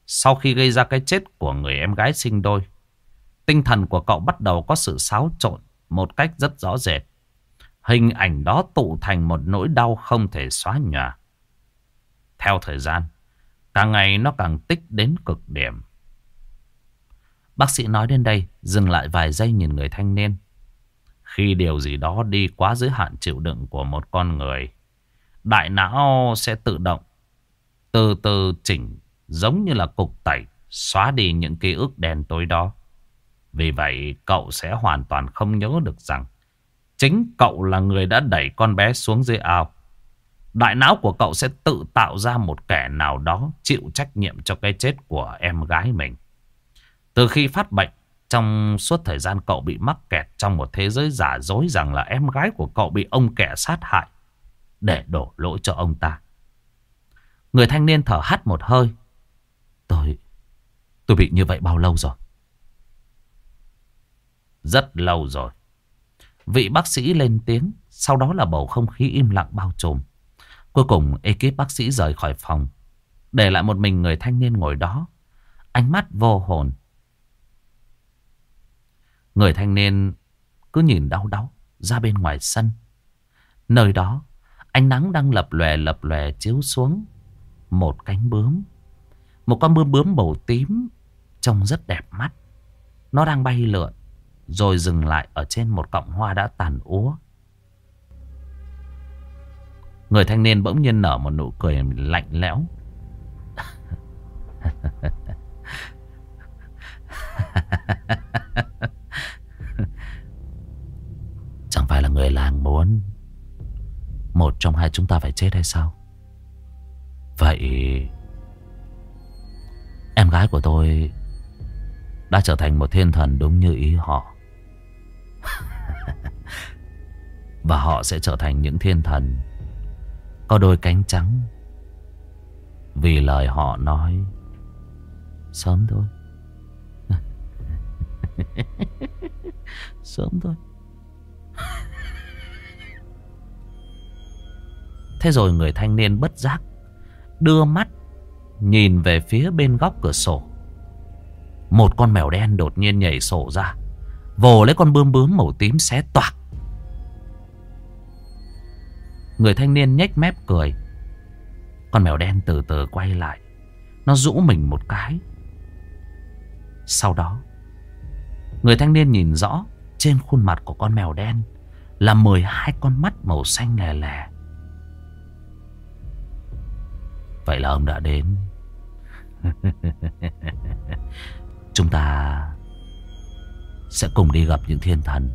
Sau khi gây ra cái chết của người em gái sinh đôi, Tinh thần của cậu bắt đầu có sự xáo trộn Một cách rất rõ rệt. Hình ảnh đó tụ thành một nỗi đau không thể xóa nhòa. Theo thời gian Càng ngày nó càng tích đến cực điểm Bác sĩ nói đến đây, dừng lại vài giây nhìn người thanh niên. Khi điều gì đó đi quá giới hạn chịu đựng của một con người, đại não sẽ tự động, từ từ chỉnh giống như là cục tẩy, xóa đi những ký ức đen tối đó. Vì vậy, cậu sẽ hoàn toàn không nhớ được rằng chính cậu là người đã đẩy con bé xuống dưới ao. Đại não của cậu sẽ tự tạo ra một kẻ nào đó chịu trách nhiệm cho cái chết của em gái mình. Từ khi phát bệnh, trong suốt thời gian cậu bị mắc kẹt trong một thế giới giả dối rằng là em gái của cậu bị ông kẻ sát hại để đổ lỗi cho ông ta. Người thanh niên thở hắt một hơi. Tôi, tôi bị như vậy bao lâu rồi? Rất lâu rồi. Vị bác sĩ lên tiếng, sau đó là bầu không khí im lặng bao trùm. Cuối cùng ekip bác sĩ rời khỏi phòng, để lại một mình người thanh niên ngồi đó. Ánh mắt vô hồn, Người thanh niên cứ nhìn đau đau ra bên ngoài sân. Nơi đó, ánh nắng đang lập lòe lập lòe chiếu xuống một cánh bướm. Một con bướm bướm màu tím trông rất đẹp mắt. Nó đang bay lượn rồi dừng lại ở trên một cọng hoa đã tàn úa. Người thanh niên bỗng nhiên nở một nụ cười lạnh lẽo. Chẳng phải là người làng muốn Một trong hai chúng ta phải chết hay sao Vậy Em gái của tôi đã trở thành một thiên thần đúng như ý họ. Và họ sẽ trở thành những thiên thần có đôi cánh trắng. Vì lời họ nói sớm thôi. sớm thôi. Thế rồi người thanh niên bất giác đưa mắt nhìn về phía bên góc cửa sổ. Một con mèo đen đột nhiên nhảy sổ ra, vồ lấy con bướm bướm màu tím xé toạc. Người thanh niên nhếch mép cười. Con mèo đen từ từ quay lại, nó rũ mình một cái. Sau đó, người thanh niên nhìn rõ trên khuôn mặt của con mèo đen là 12 con mắt màu xanh lè lè. Vậy là ông đã đến Chúng ta Sẽ cùng đi gặp những thiên thần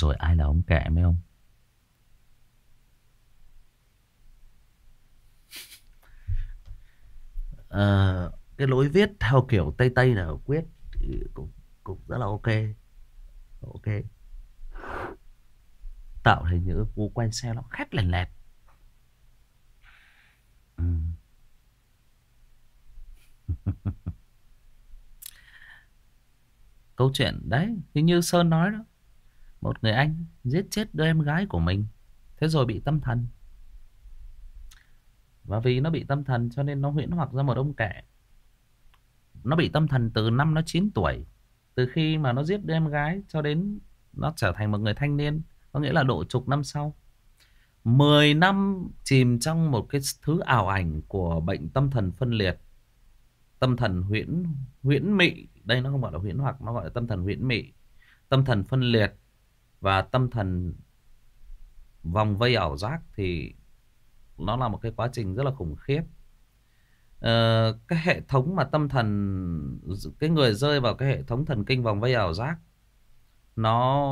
rồi ai là ông kẹ mấy ông? À, cái lối viết theo kiểu Tây Tây là quyết cũng, cũng rất là ok. Ok. Tạo thành những cú quay xe nó khét lèn lẹt. Ừ. Câu chuyện đấy, thì như Sơn nói đó. Một người anh giết chết đứa em gái của mình. Thế rồi bị tâm thần. Và vì nó bị tâm thần cho nên nó huyễn hoặc ra một ông kẻ. Nó bị tâm thần từ năm nó 9 tuổi. Từ khi mà nó giết đứa em gái cho đến nó trở thành một người thanh niên. Có nghĩa là độ chục năm sau. 10 năm chìm trong một cái thứ ảo ảnh của bệnh tâm thần phân liệt. Tâm thần huyễn huyễn mị. Đây nó không gọi là huyễn hoặc, nó gọi là tâm thần huyễn mị. Tâm thần phân liệt và tâm thần vòng vây ảo giác thì nó là một cái quá trình rất là khủng khiếp. Ờ, cái hệ thống mà tâm thần cái người rơi vào cái hệ thống thần kinh vòng vây ảo giác nó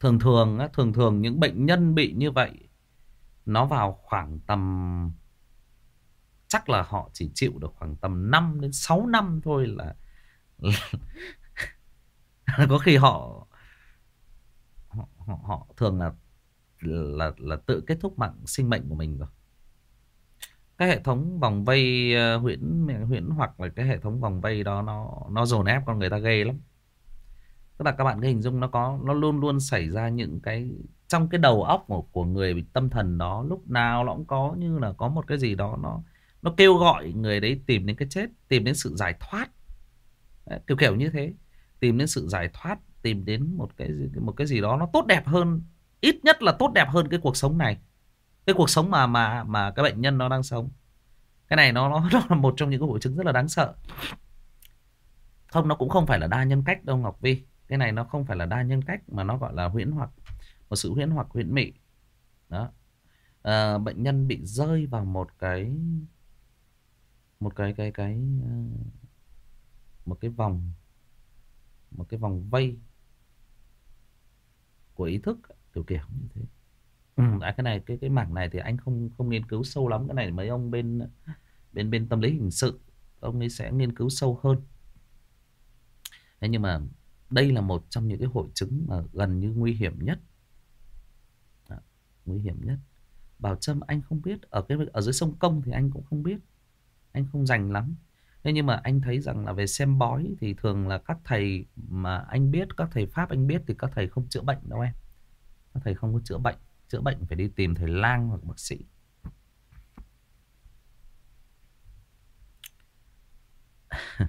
thường thường thường thường những bệnh nhân bị như vậy nó vào khoảng tầm chắc là họ chỉ chịu được khoảng tầm 5 đến 6 năm thôi là có khi họ họ, họ thường là là là tự kết thúc mạng sinh mệnh của mình rồi. Cái hệ thống vòng vây ờ, huyễn huyễn hoặc là cái hệ thống vòng vây đó nó nó dồn ép con người ta ghê lắm. Tức là các bạn cái hình dung nó có nó luôn luôn xảy ra những cái trong cái đầu óc của, của người bị tâm thần đó lúc nào nó cũng có như là có một cái gì đó nó nó kêu gọi người đấy tìm đến cái chết tìm đến sự giải thoát. Đấy, kiểu kiểu như thế. Tìm đến sự giải thoát tìm đến một cái một cái gì đó nó tốt đẹp hơn ít nhất là tốt đẹp hơn cái cuộc sống này. Cái cuộc sống mà mà mà cái bệnh nhân nó đang sống. Cái này nó nó, nó là một trong những cái hội chứng rất là đáng sợ. Không nó cũng không phải là đa nhân cách đâu Ngọc Vi. Cái này nó không phải là đa nhân cách mà nó gọi là huyễn hoặc một sự huyễn hoặc huyễn mị. Đó. À, bệnh nhân bị rơi vào một cái một cái cái cái ờ, một cái vòng một cái vòng vây của ý thức kiểu kiểu như thế. Ừ, à, cái này cái cái mảng này thì anh không không nghiên cứu sâu lắm. Cái này mấy ông bên bên bên tâm lý hình sự ông ấy sẽ nghiên cứu sâu hơn. Thế nhưng mà đây là một trong những cái hội chứng mà gần như nguy hiểm nhất. Đó, nguy hiểm nhất. Bảo trâm anh không biết ở cái ở dưới sông công thì anh cũng không biết. Anh không dành lắm thế nhưng mà anh thấy rằng là về xem bói thì thường là các thầy mà anh biết, các thầy pháp anh biết thì các thầy không chữa bệnh đâu em. Các thầy không có chữa bệnh chữa bệnh phải đi tìm thầy lang hoặc bác sĩ.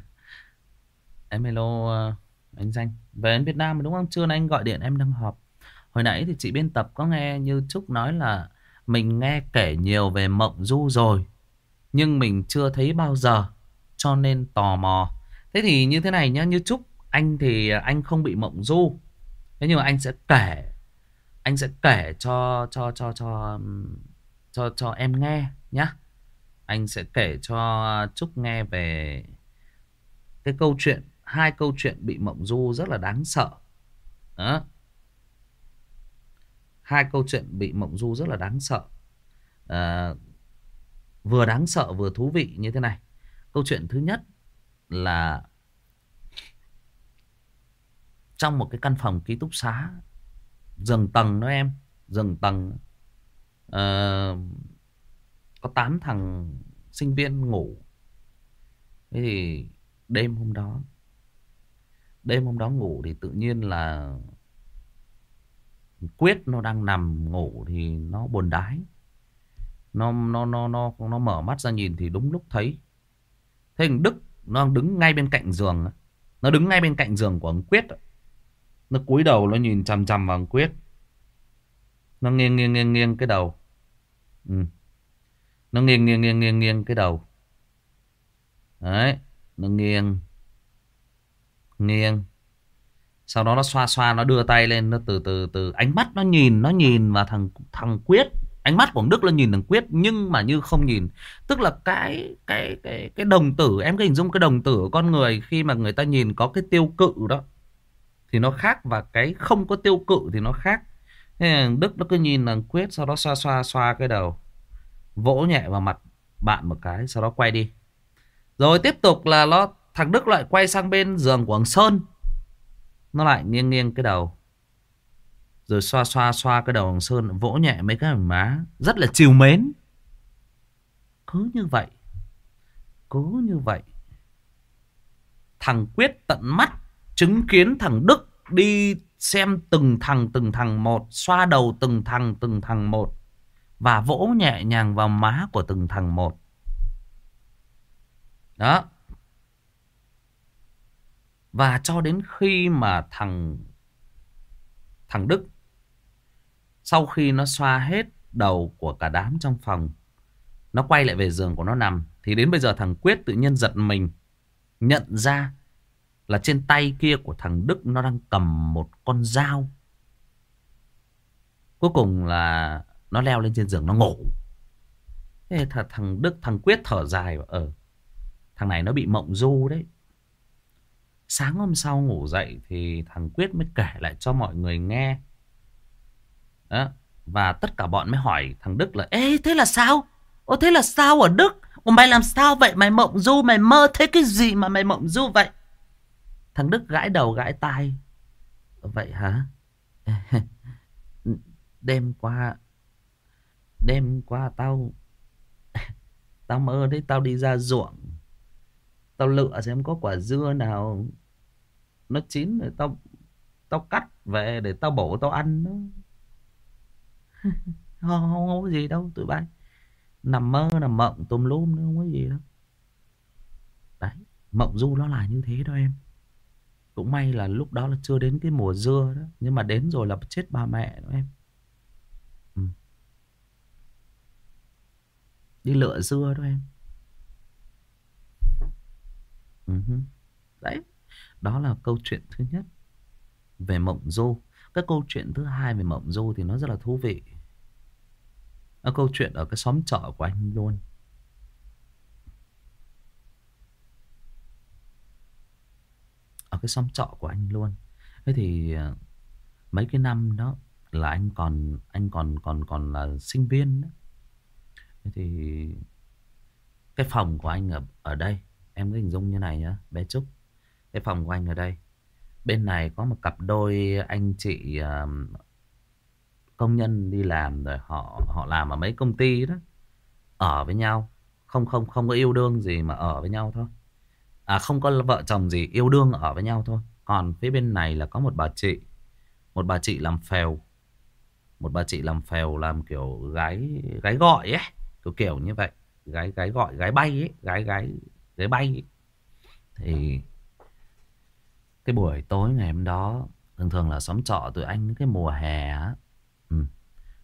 Em hello ờ, anh Danh. Về đến Việt Nam đúng không? Trưa nay anh gọi điện em đang họp. Hồi nãy thì chị biên tập có nghe như Trúc nói là Mình nghe kể nhiều về Mộng Du rồi, Nhưng mình chưa thấy bao giờ. Cho nên tò mò. Thế thì như thế này nhá Như Trúc Anh thì anh không bị Mộng Du. Thế nhưng mà anh sẽ kể Anh sẽ kể cho cho cho cho cho cho em nghe nhá. Anh sẽ kể cho Trúc nghe về cái câu chuyện hai câu chuyện bị mộng du rất là đáng sợ. Đó. Hai câu chuyện bị mộng du rất là đáng sợ. À, vừa đáng sợ vừa thú vị như thế này câu chuyện thứ nhất là trong một cái căn phòng ký túc xá giường tầng đó em giường tầng uh, có 8 thằng sinh viên ngủ. Thế thì đêm hôm đó đêm hôm đó ngủ thì tự nhiên là quyết nó đang nằm ngủ thì nó buồn đái. Nó nó nó nó nó mở mắt ra nhìn thì đúng lúc thấy thế thằng đức nó đứng ngay bên cạnh giường nó đứng ngay bên cạnh giường của ông quyết nó cúi đầu, nó nhìn chằm chằm vào ông quyết. Nó nghiêng nghiêng nghiêng nghiêng cái đầu. Ừ. nó nghiêng nghiêng nghiêng nghiêng nghiêng cái đầu. Đấy, nó nghiêng nghiêng. Sau đó nó xoa xoa, nó đưa tay lên, nó từ từ từ ánh mắt nó nhìn nó nhìn vào thằng thằng quyết ánh mắt của đức là nhìn thằng quyết nhưng mà như không nhìn tức là cái cái cái cái đồng tử, em có hình dung cái đồng tử của con người khi mà người ta nhìn có cái tiêu cự đó, thì nó khác và cái không có tiêu cự thì nó khác thế đức nó cứ nhìn thằng quyết, sau đó xoa xoa xoa cái đầu, vỗ nhẹ vào mặt bạn một cái, sau đó quay đi rồi tiếp tục là nó, thằng Đức lại quay sang bên giường của thằng Sơn. Nó lại nghiêng nghiêng cái đầu. Rồi xoa xoa xoa cái đầu thằng Sơn, vỗ nhẹ mấy cái má. Rất là chiều mến. Cứ như vậy. Cứ như vậy. Thằng Quyết tận mắt chứng kiến thằng Đức đi xem từng thằng từng thằng một. Xoa đầu từng thằng từng thằng một. Và vỗ nhẹ nhàng vào má của từng thằng một. Đó. Và cho đến khi mà thằng thằng Đức sau khi nó xoa hết đầu của cả đám trong phòng nó quay lại về giường của nó nằm thì đến bây giờ thằng Quyết tự nhiên giật mình nhận ra là trên tay kia của thằng Đức nó đang cầm một con dao. Cuối cùng là nó leo lên trên giường nó ngủ. Thế thằng Đức thằng Quyết thở dài ở ờ, thằng này nó bị mộng du đấy. Sáng hôm sau ngủ dậy thì thằng Quyết mới kể lại cho mọi người nghe. Đó. Và tất cả bọn mới hỏi thằng Đức là, Ê, thế là sao? Ồ thế là sao ở Đức? Ồ mày làm sao vậy? Mày mộng du, mày mơ thế cái gì mà mày mộng du vậy? Thằng Đức gãi đầu gãi tai. Vậy hả? Đêm qua Đêm qua tao Tao mơ thấy tao đi ra ruộng Tao lựa xem có quả dưa nào Nó chín rồi tao Tao cắt về để tao bổ tao ăn nó không, không, không có gì đâu tụi bay. Nằm mơ nằm mộng tùm lum nữa không có gì đâu. Đấy Mộng du nó là như thế đó em. Cũng may là lúc đó là chưa đến cái mùa dưa đó Nhưng mà đến rồi là chết bà mẹ đó em. Ừ. Đi lựa dưa đó em. Ừ Đấy, đó là câu chuyện thứ nhất về mộng du. Cái câu chuyện thứ hai về mộng du thì nó rất là thú vị. Nó câu chuyện ở cái xóm trọ của anh luôn. Ở cái xóm trọ của anh luôn. Thế thì ờ, mấy cái năm đó là anh còn anh còn còn còn là sinh viên đó. Thế thì cái phòng của anh ở ở đây, Em cứ hình dung như này nhá, Bé Trúc Cái phòng của anh ở đây Bên này có một cặp đôi anh chị Công nhân đi làm rồi họ họ làm ở mấy công ty đó. Ở với nhau. Không không không có yêu đương gì mà ở với nhau thôi. À không có vợ chồng gì, yêu đương ở với nhau thôi. Còn phía bên này là có một bà chị. Một bà chị làm phèo. Một bà chị làm phèo làm kiểu gái gái gọi ấy, Kiểu kiểu như vậy. Gái gái gọi, gái bay ấy, Gái gái gái bay thì cái buổi tối ngày hôm đó, Thường thường là xóm trọ tụi anh cái mùa hè á. Ừ.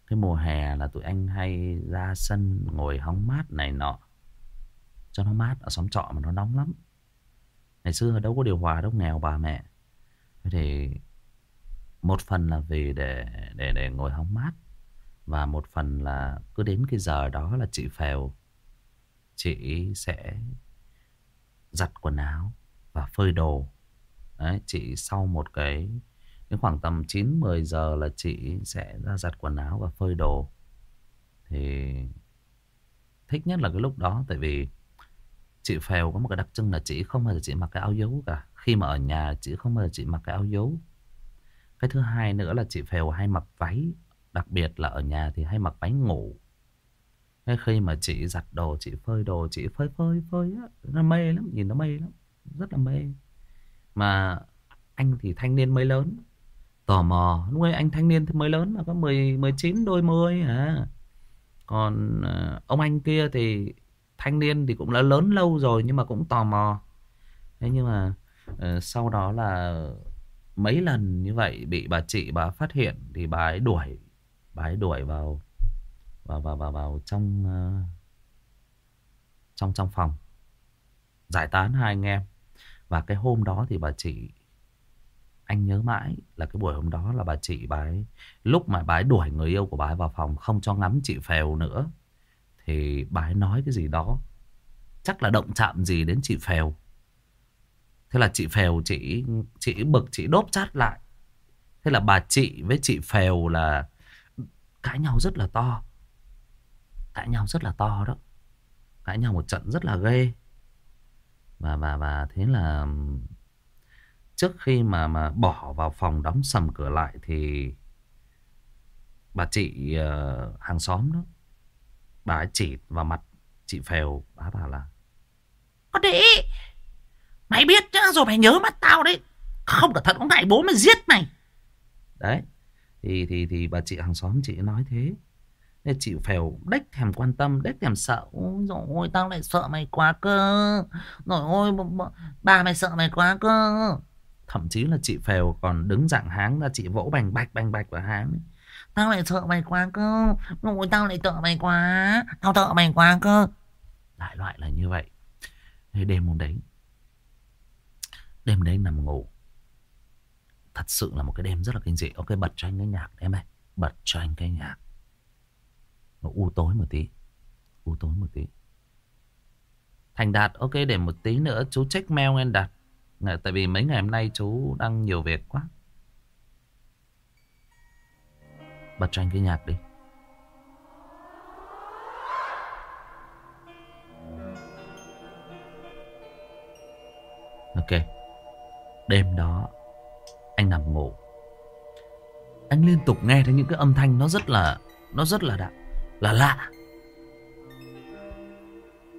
Cái mùa hè là tụi anh hay ra sân ngồi hóng mát này nọ. Cho nó mát, ở xóm trọ mà nó nóng lắm. Ngày xưa đâu có điều hòa, đâu nghèo bà mẹ. Thế thì một phần là vì để để để ngồi hóng mát và một phần là cứ đến cái giờ đó là chị Phèo. Chị sẽ giặt quần áo và phơi đồ. Đấy, chị sau một cái đến khoảng tầm 9 10 giờ là chị sẽ ra giặt quần áo và phơi đồ. Thì thích nhất là cái lúc đó tại vì chị Phèo có một cái đặc trưng là chị không bao giờ chị mặc cái áo dấu cả. Khi mà ở nhà chị không bao giờ chị mặc cái áo dấu. Cái thứ hai nữa là chị Phèo hay mặc váy. Đặc biệt là ở nhà thì hay mặc váy ngủ. Cái khi mà chị giặt đồ, chị phơi đồ, chị phơi phơi phơi á. Nó mê lắm, nhìn nó mê lắm. Rất là mê. Mà anh thì thanh niên mới lớn. Tò mò, lúc ấy anh thanh niên thì mới lớn mà có 10, 19 đôi mươi à. Còn ờ, ông anh kia thì thanh niên thì cũng đã lớn lâu rồi nhưng mà cũng tò mò. Thế nhưng mà uh, sau đó là mấy lần như vậy bị bà chị bà phát hiện thì bà ấy đuổi bà ấy đuổi vào vào vào vào, vào trong uh, trong trong phòng giải tán hai anh em và cái hôm đó thì bà chị, anh nhớ mãi là cái buổi hôm đó là bà chị, bà ấy, lúc mà bà ấy đuổi người yêu của bà ấy vào phòng không cho ngắm chị phèo nữa, thì bà ấy nói cái gì đó, chắc là động chạm gì đến chị phèo Thế là chị Phèo, chị chị bực, chị đốp chát lại. Thế là bà chị với chị Phèo là cãi nhau rất là to. Cãi nhau rất là to đó. Cãi nhau một trận rất là ghê. Và và và thế là trước khi mà mà bỏ vào phòng đóng sầm cửa lại thì bà chị uh, hàng xóm đó bà ấy chỉ vào mặt chị Phèo bà bảo là Con đi Mày biết chứ rồi mày nhớ mắt tao đấy Không cẩn thận có ngại bố mày giết mày. Đấy Thì thì thì bà chị hàng xóm chị nói thế. Nên chị Phèo đếch thèm quan tâm, Đếch thèm sợ. Ôi dồi ôi, tao lại sợ mày quá cơ. Rồi ôi bà mày sợ mày quá cơ. Thậm chí là chị Phèo còn đứng dạng háng ra, chị vỗ bành bạch bành bạch vào háng Tao lại sợ mày quá cơ. Ôi, tao lại sợ mày quá. Tao sợ mày quá cơ. Đại loại là như vậy. Thế đêm hôm đấy, Đêm đấy nằm ngủ. Thật sự là một cái đêm rất là kinh dị. Ok, bật cho anh cái nhạc em ơi. Bật cho anh cái nhạc. Nó u tối một tí. U tối một tí. Thành Đạt, ok, để một tí nữa chú check mail em Đạt. Tại vì mấy ngày hôm nay chú đang nhiều việc quá. Bật cho anh cái nhạc đi. Ok. Đêm đó, Anh nằm ngủ. Anh liên tục nghe thấy những cái âm thanh Nó rất là, Nó rất là đặc là lạ.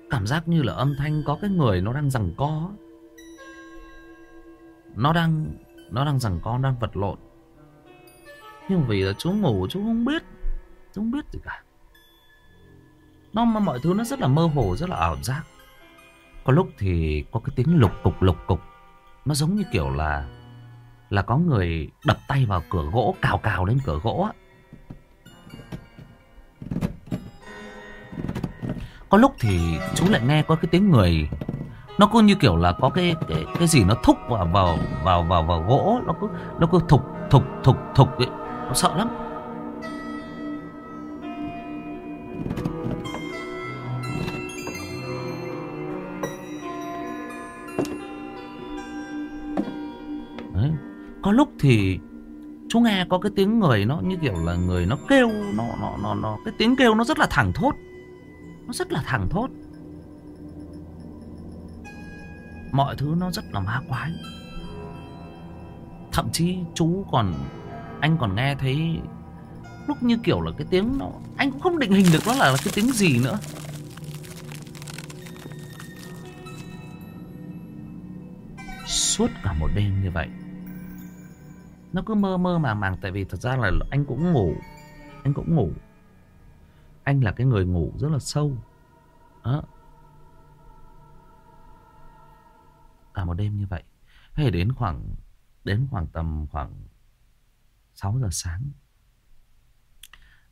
Cảm giác như là âm thanh có cái người nó đang rằng co. Nó đang Nó đang rằng co, đang vật lộn. Nhưng vì là chú ngủ, chú không biết, Chú không biết gì cả. Nó, mà mọi thứ nó rất là mơ hồ, Rất là ảo giác. Có lúc thì có cái tiếng lục cục lục cục. Nó giống như kiểu là Là có người đập tay vào cửa gỗ, Cào cào lên cửa gỗ Có lúc thì chú lại nghe có cái tiếng người. Nó cứ như kiểu là có cái cái cái gì nó thúc vào vào vào vào vào gỗ, Nó cứ nó cứ thục thục thục thục ấy. Nó sợ lắm. Có lúc thì chú nghe có cái tiếng người nó như kiểu là người nó kêu, nó nó nó nó, cái tiếng kêu nó rất là thẳng thốt nó rất là thẳng thốt. Mọi thứ nó rất là ma quái. Thậm chí chú còn, anh còn nghe thấy lúc như kiểu là cái tiếng nó, anh cũng không định hình được nó là cái tiếng gì nữa. Suốt cả một đêm như vậy, nó cứ mơ mơ màng màng Tại vì thật ra là anh cũng ngủ. Anh cũng ngủ. Anh là cái người ngủ rất là sâu. Đó. Cả một đêm như vậy. Thế đến khoảng Đến khoảng tầm khoảng 6 giờ sáng.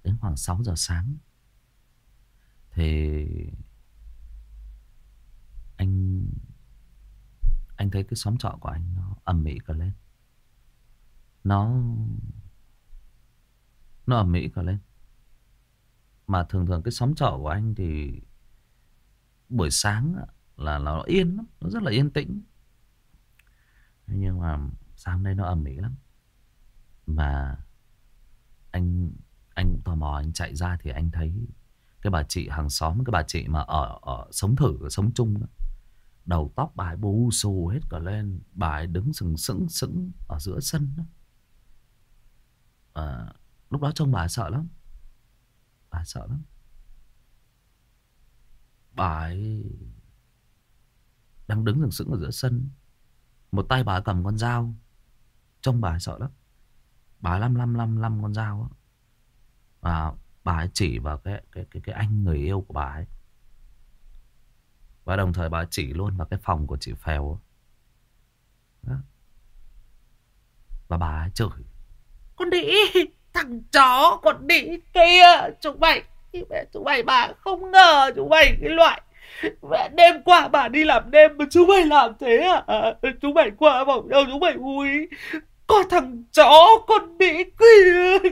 Đến khoảng 6 giờ sáng Thì Anh Anh thấy cái xóm trọ của anh nó ầm ĩ cả lên. Nó Nó ầm ĩ cả lên. Mà thường thường cái xóm trọ của anh thì Buổi sáng là nó yên lắm Nó rất là yên tĩnh. Nhưng mà sáng nay nó ầm ĩ lắm. Mà Anh Anh tò mò anh chạy ra thì anh thấy Cái bà chị hàng xóm Cái bà chị mà ở, ở sống thử Sống chung đó Đầu tóc bà ấy bù xù hết cả lên Bà ấy đứng sừng sững sững Ở giữa sân đó à, ờ, Lúc đó trông bà ấy sợ lắm. Bà sợ lắm. Bà ấy Đang đứng sừng sững ở giữa sân. Một tay bà cầm con dao. Trông bà sợ lắm. Bà lăm lăm lăm lăm con dao đó. Và bà ấy chỉ vào cái, cái, cái, cái anh người yêu của bà ấy. Và đồng thời bà chỉ luôn vào cái phòng của chị Phèo Đó. Và bà ấy chửi. Con đĩ! Thằng chó còn đi kia. Chúng mày Chúng mày bà không ngờ Chúng mày cái loại. Mẹ đêm qua bà đi làm đêm mà chúng mày làm thế à? à chúng mày qua vòng đâu chúng mày vui. Có thằng chó con bị kia.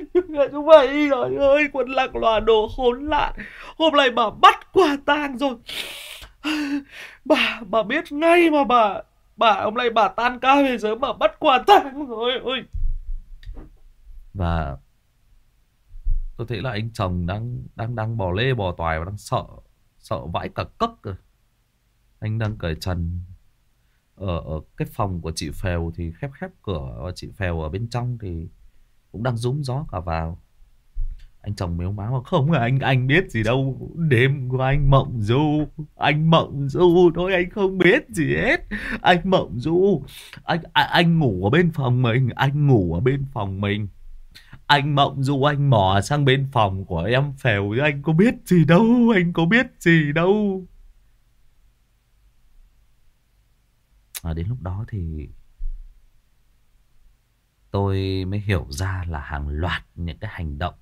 Chúng mày trời ơi Quân lạc lòa đồ khốn nạn. Hôm nay bà bắt quả tang rồi. Bà bà biết ngay mà bà bà, hôm nay bà tan ca về sớm bà bắt quả tang rồi. Ôi. Và tôi thấy là anh chồng đang đang đang bò lê bò toài và đang sợ sợ vãi cả cất rồi anh đang cởi trần. Ở, ở cái phòng của chị phèo thì khép khép cửa và chị phèo ở bên trong thì cũng đang rúm gió cả vào. Anh chồng mếu máu không anh anh biết gì đâu. Đêm của anh mộng du anh mộng du thôi anh không biết gì hết. Anh mộng du anh anh, anh ngủ ở bên phòng mình anh ngủ ở bên phòng mình anh mộng du anh mò sang bên phòng của em phèo chứ anh có biết gì đâu anh có biết gì đâu. À, đến lúc đó thì tôi mới hiểu ra là hàng loạt những cái hành động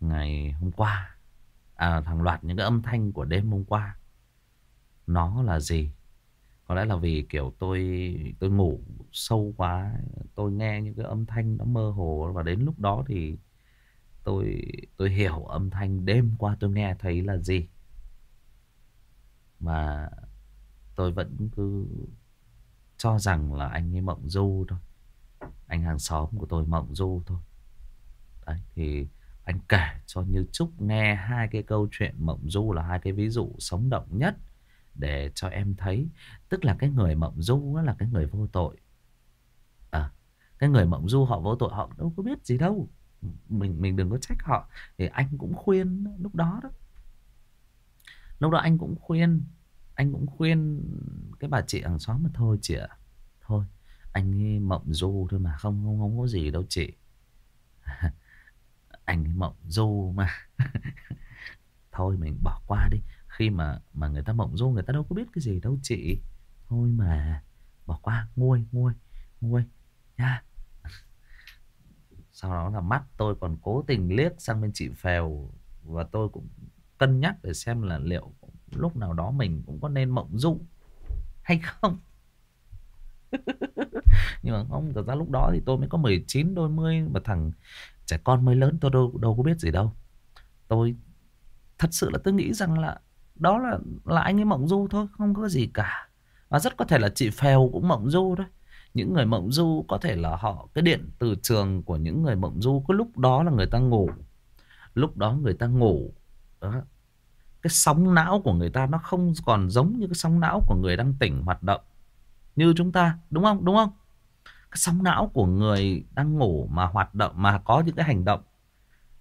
ngày hôm qua à hàng loạt những cái âm thanh của đêm hôm qua. Nó là gì? Có lẽ là vì, kiểu, tôi tôi ngủ sâu quá, tôi nghe những cái âm thanh nó mơ hồ và đến lúc đó thì tôi tôi hiểu âm thanh đêm qua tôi nghe thấy là gì. Mà tôi vẫn cứ cho rằng là anh ấy mộng du thôi. Anh hàng xóm của tôi mộng du thôi. Đấy, thì anh kể cho Như Trúc nghe hai cái câu chuyện mộng du là hai cái ví dụ sống động nhất để cho em thấy. Tức là cái người mộng du là cái người vô tội. À, cái người mộng du họ vô tội họ đâu có biết gì đâu. Mình mình đừng có trách họ. Thì anh cũng khuyên lúc đó đó. Lúc đó anh cũng khuyên. Anh cũng khuyên cái bà chị hàng xóm mà thôi chị ạ. Thôi, anh mộng du thôi mà không không, không có gì đâu chị. anh mộng du mà thôi mình bỏ qua đi khi mà mà người ta mộng du người ta đâu có biết cái gì đâu chị. Thôi mà bỏ qua nguôi nguôi nguôi nha. Sau đó là mắt tôi còn cố tình liếc sang bên chị phèo và tôi cũng cân nhắc để xem là liệu lúc nào đó mình cũng có nên mộng du hay không. Nhưng mà không thật ra lúc đó thì tôi mới có 19 đôi mươi mà thằng Trẻ con mới lớn tôi đâu, đâu có biết gì đâu. Tôi thật sự là tôi nghĩ rằng là đó là là anh ấy mộng du thôi, Không có gì cả Và rất có thể là chị Phèo cũng mộng du đấy Những người mộng du có thể là họ, Cái điện từ trường của những người mộng du, Có lúc đó là người ta ngủ, Lúc đó người ta ngủ, đó. Cái sóng não của người ta Nó không còn giống như cái sóng não của người đang tỉnh hoạt động Như chúng ta, Đúng không? Đúng không? cái sóng não của người đang ngủ mà hoạt động, mà có những cái hành động,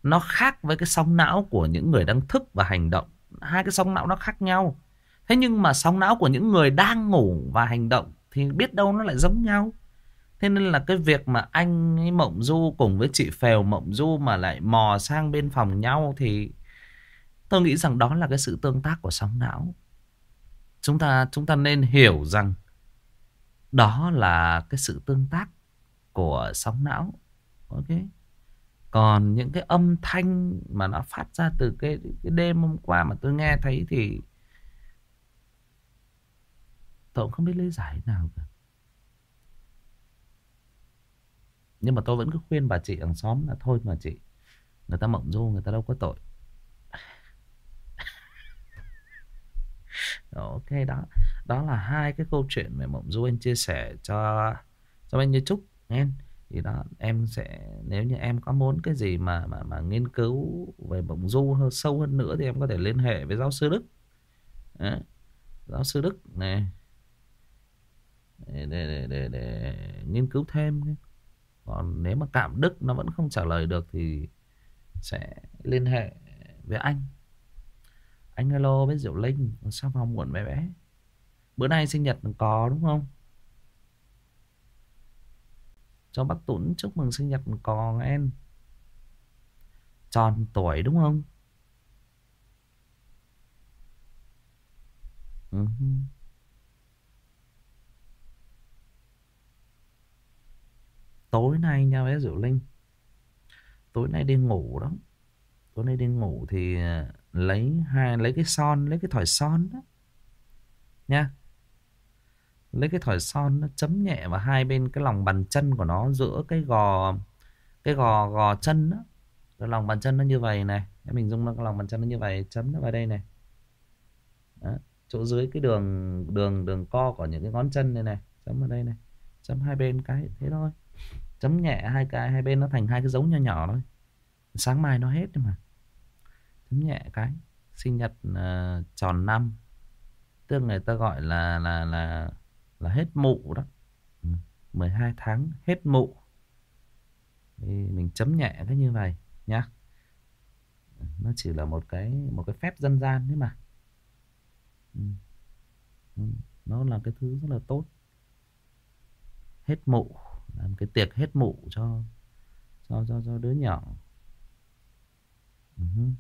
nó khác với cái sóng não của những người đang thức và hành động hai cái sóng não nó khác nhau. Thế nhưng mà sóng não của những người đang ngủ và hành động thì biết đâu nó lại giống nhau. Thế nên là cái việc mà anh ấy mộng du cùng với chị phèo mộng du mà lại mò sang bên phòng nhau thì tôi nghĩ rằng đó là cái sự tương tác của sóng não. Chúng ta chúng ta nên hiểu rằng đó là cái sự tương tác của sóng não. Ok? Còn những cái âm thanh mà nó phát ra từ cái, cái đêm hôm qua mà tôi nghe thấy thì tôi cũng không biết lý giải nào cả. Nhưng mà tôi vẫn cứ khuyên bà chị hàng xóm là thôi mà chị người ta mộng du người ta đâu có tội. Ok đó. Đó là hai cái câu chuyện mà mộng du anh chia sẻ cho cho anh như trúc nghe thì đó em sẽ nếu như em có muốn cái gì mà mà mà nghiên cứu về bổng du hơn sâu hơn nữa thì em có thể liên hệ với giáo sư đức. Đấy. giáo sư đức này để, để, để, để, để nghiên cứu thêm còn nếu mà cảm đức nó vẫn không trả lời được thì sẽ liên hệ với anh. Anh hello với Diệu Linh sao vào muộn bé bé? Bữa nay sinh nhật có đúng không? Cho bác Tuấn chúc mừng sinh nhật còn em. Tròn tuổi đúng không? Ừ. tối nay nha bé Diệu Linh. Tối nay đi ngủ đó. Tối nay đi ngủ thì lấy hai, lấy cái son, lấy cái thỏi son đó. Nha lấy cái thỏi son nó chấm nhẹ vào hai bên cái lòng bàn chân của nó giữa cái gò cái gò gò chân đó. Cái lòng bàn chân nó như vậy này. Em mình dùng nó cái lòng bàn chân nó như vậy chấm nó vào đây này. Đó. chỗ dưới cái đường đường đường co của những cái ngón chân này này chấm vào đây này. Chấm hai bên cái thế thôi. Chấm nhẹ hai cái hai bên nó thành hai cái dấu nhỏ nhỏ thôi. Sáng mai nó hết mà. Chấm nhẹ cái. Sinh nhật uh, tròn năm. Tương người ta gọi là là là là hết mụ đó. Ừ, 12 tháng hết mụ. Thì mình chấm nhẹ cái như vậy nhá. Ừ, nó chỉ là một cái một cái phép dân gian thế mà. Ừ, nó là cái thứ rất là tốt. Hết mụ làm cái tiệc hết mụ cho cho cho cho đứa nhỏ. Uh-huh.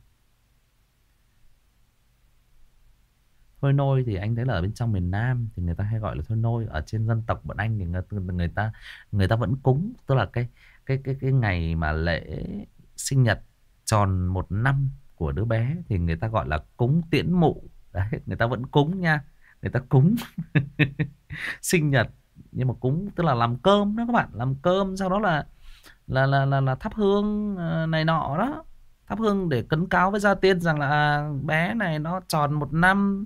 Thôi nôi thì anh thấy là ở bên trong miền Nam thì người ta hay gọi là thôi nôi. Ở trên dân tộc bọn anh thì người, người ta người ta vẫn cúng. Tức là cái cái cái cái ngày mà lễ sinh nhật tròn một năm của đứa bé thì người ta gọi là cúng tiễn mụ. Đấy người ta vẫn cúng nha. Người ta cúng sinh nhật nhưng mà cúng tức là làm cơm đó các bạn. Làm cơm sau đó là là là là, là thắp hương ờ, này nọ đó. Thắp hương để cấn cáo với gia tiên rằng là à, bé này nó tròn một năm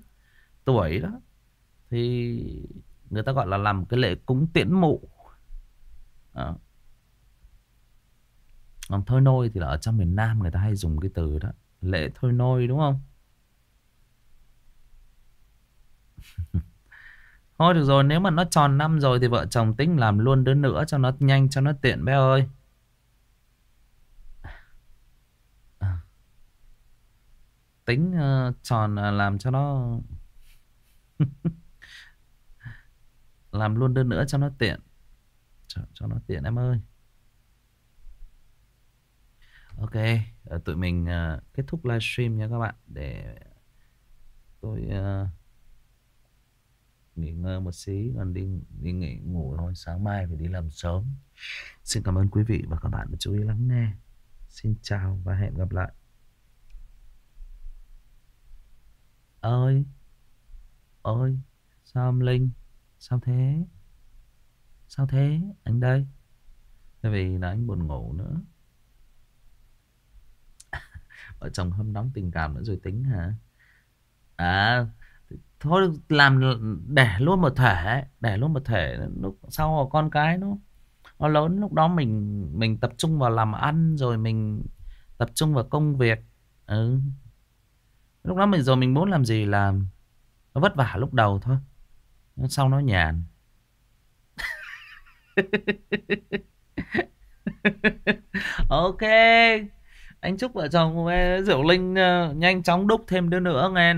tuổi đó. Thì người ta gọi là làm cái lễ cúng tiễn mụ. Còn thôi nôi thì là ở trong miền Nam người ta hay dùng cái từ đó lễ thôi nôi đúng không? Thôi được rồi nếu mà nó tròn năm rồi Thì vợ chồng tính làm luôn đứa nữa Cho nó nhanh cho nó tiện bé ơi. Tính uh, ờ, tròn uh, làm cho nó Làm luôn đơn nữa cho nó tiện. Cho, cho nó tiện em ơi. Ok ờ, Tụi mình uh, kết thúc livestream nha các bạn. Để tôi... Uh, nghỉ ngơi một xí còn đi đi nghỉ ngủ thôi. Sáng mai phải đi làm sớm. Xin cảm ơn quý vị và các bạn đã chú ý lắng nghe. Xin chào và hẹn gặp lại. Ơi ơi sao âm linh? Sao thế? Sao thế, anh đây? Tại vì là anh buồn ngủ nữa. Vợ chồng hâm nóng tình cảm nữa rồi tính hả? À thôi, làm để luôn một thể để luôn một thể lúc sau con cái nó nó lớn, lúc đó mình mình tập trung vào làm ăn rồi mình tập trung vào công việc. Ừ. lúc đó mình rồi mình muốn làm gì làm? Nó vất vả lúc đầu thôi sau nó nhàn ok anh chúc vợ chồng Diệu Linh ờ, nhanh chóng đúc thêm đứa nữa nghe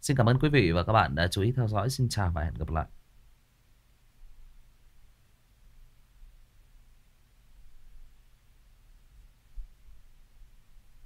Xin cảm ơn quý vị và các bạn đã chú ý theo dõi. Xin chào và hẹn gặp lại.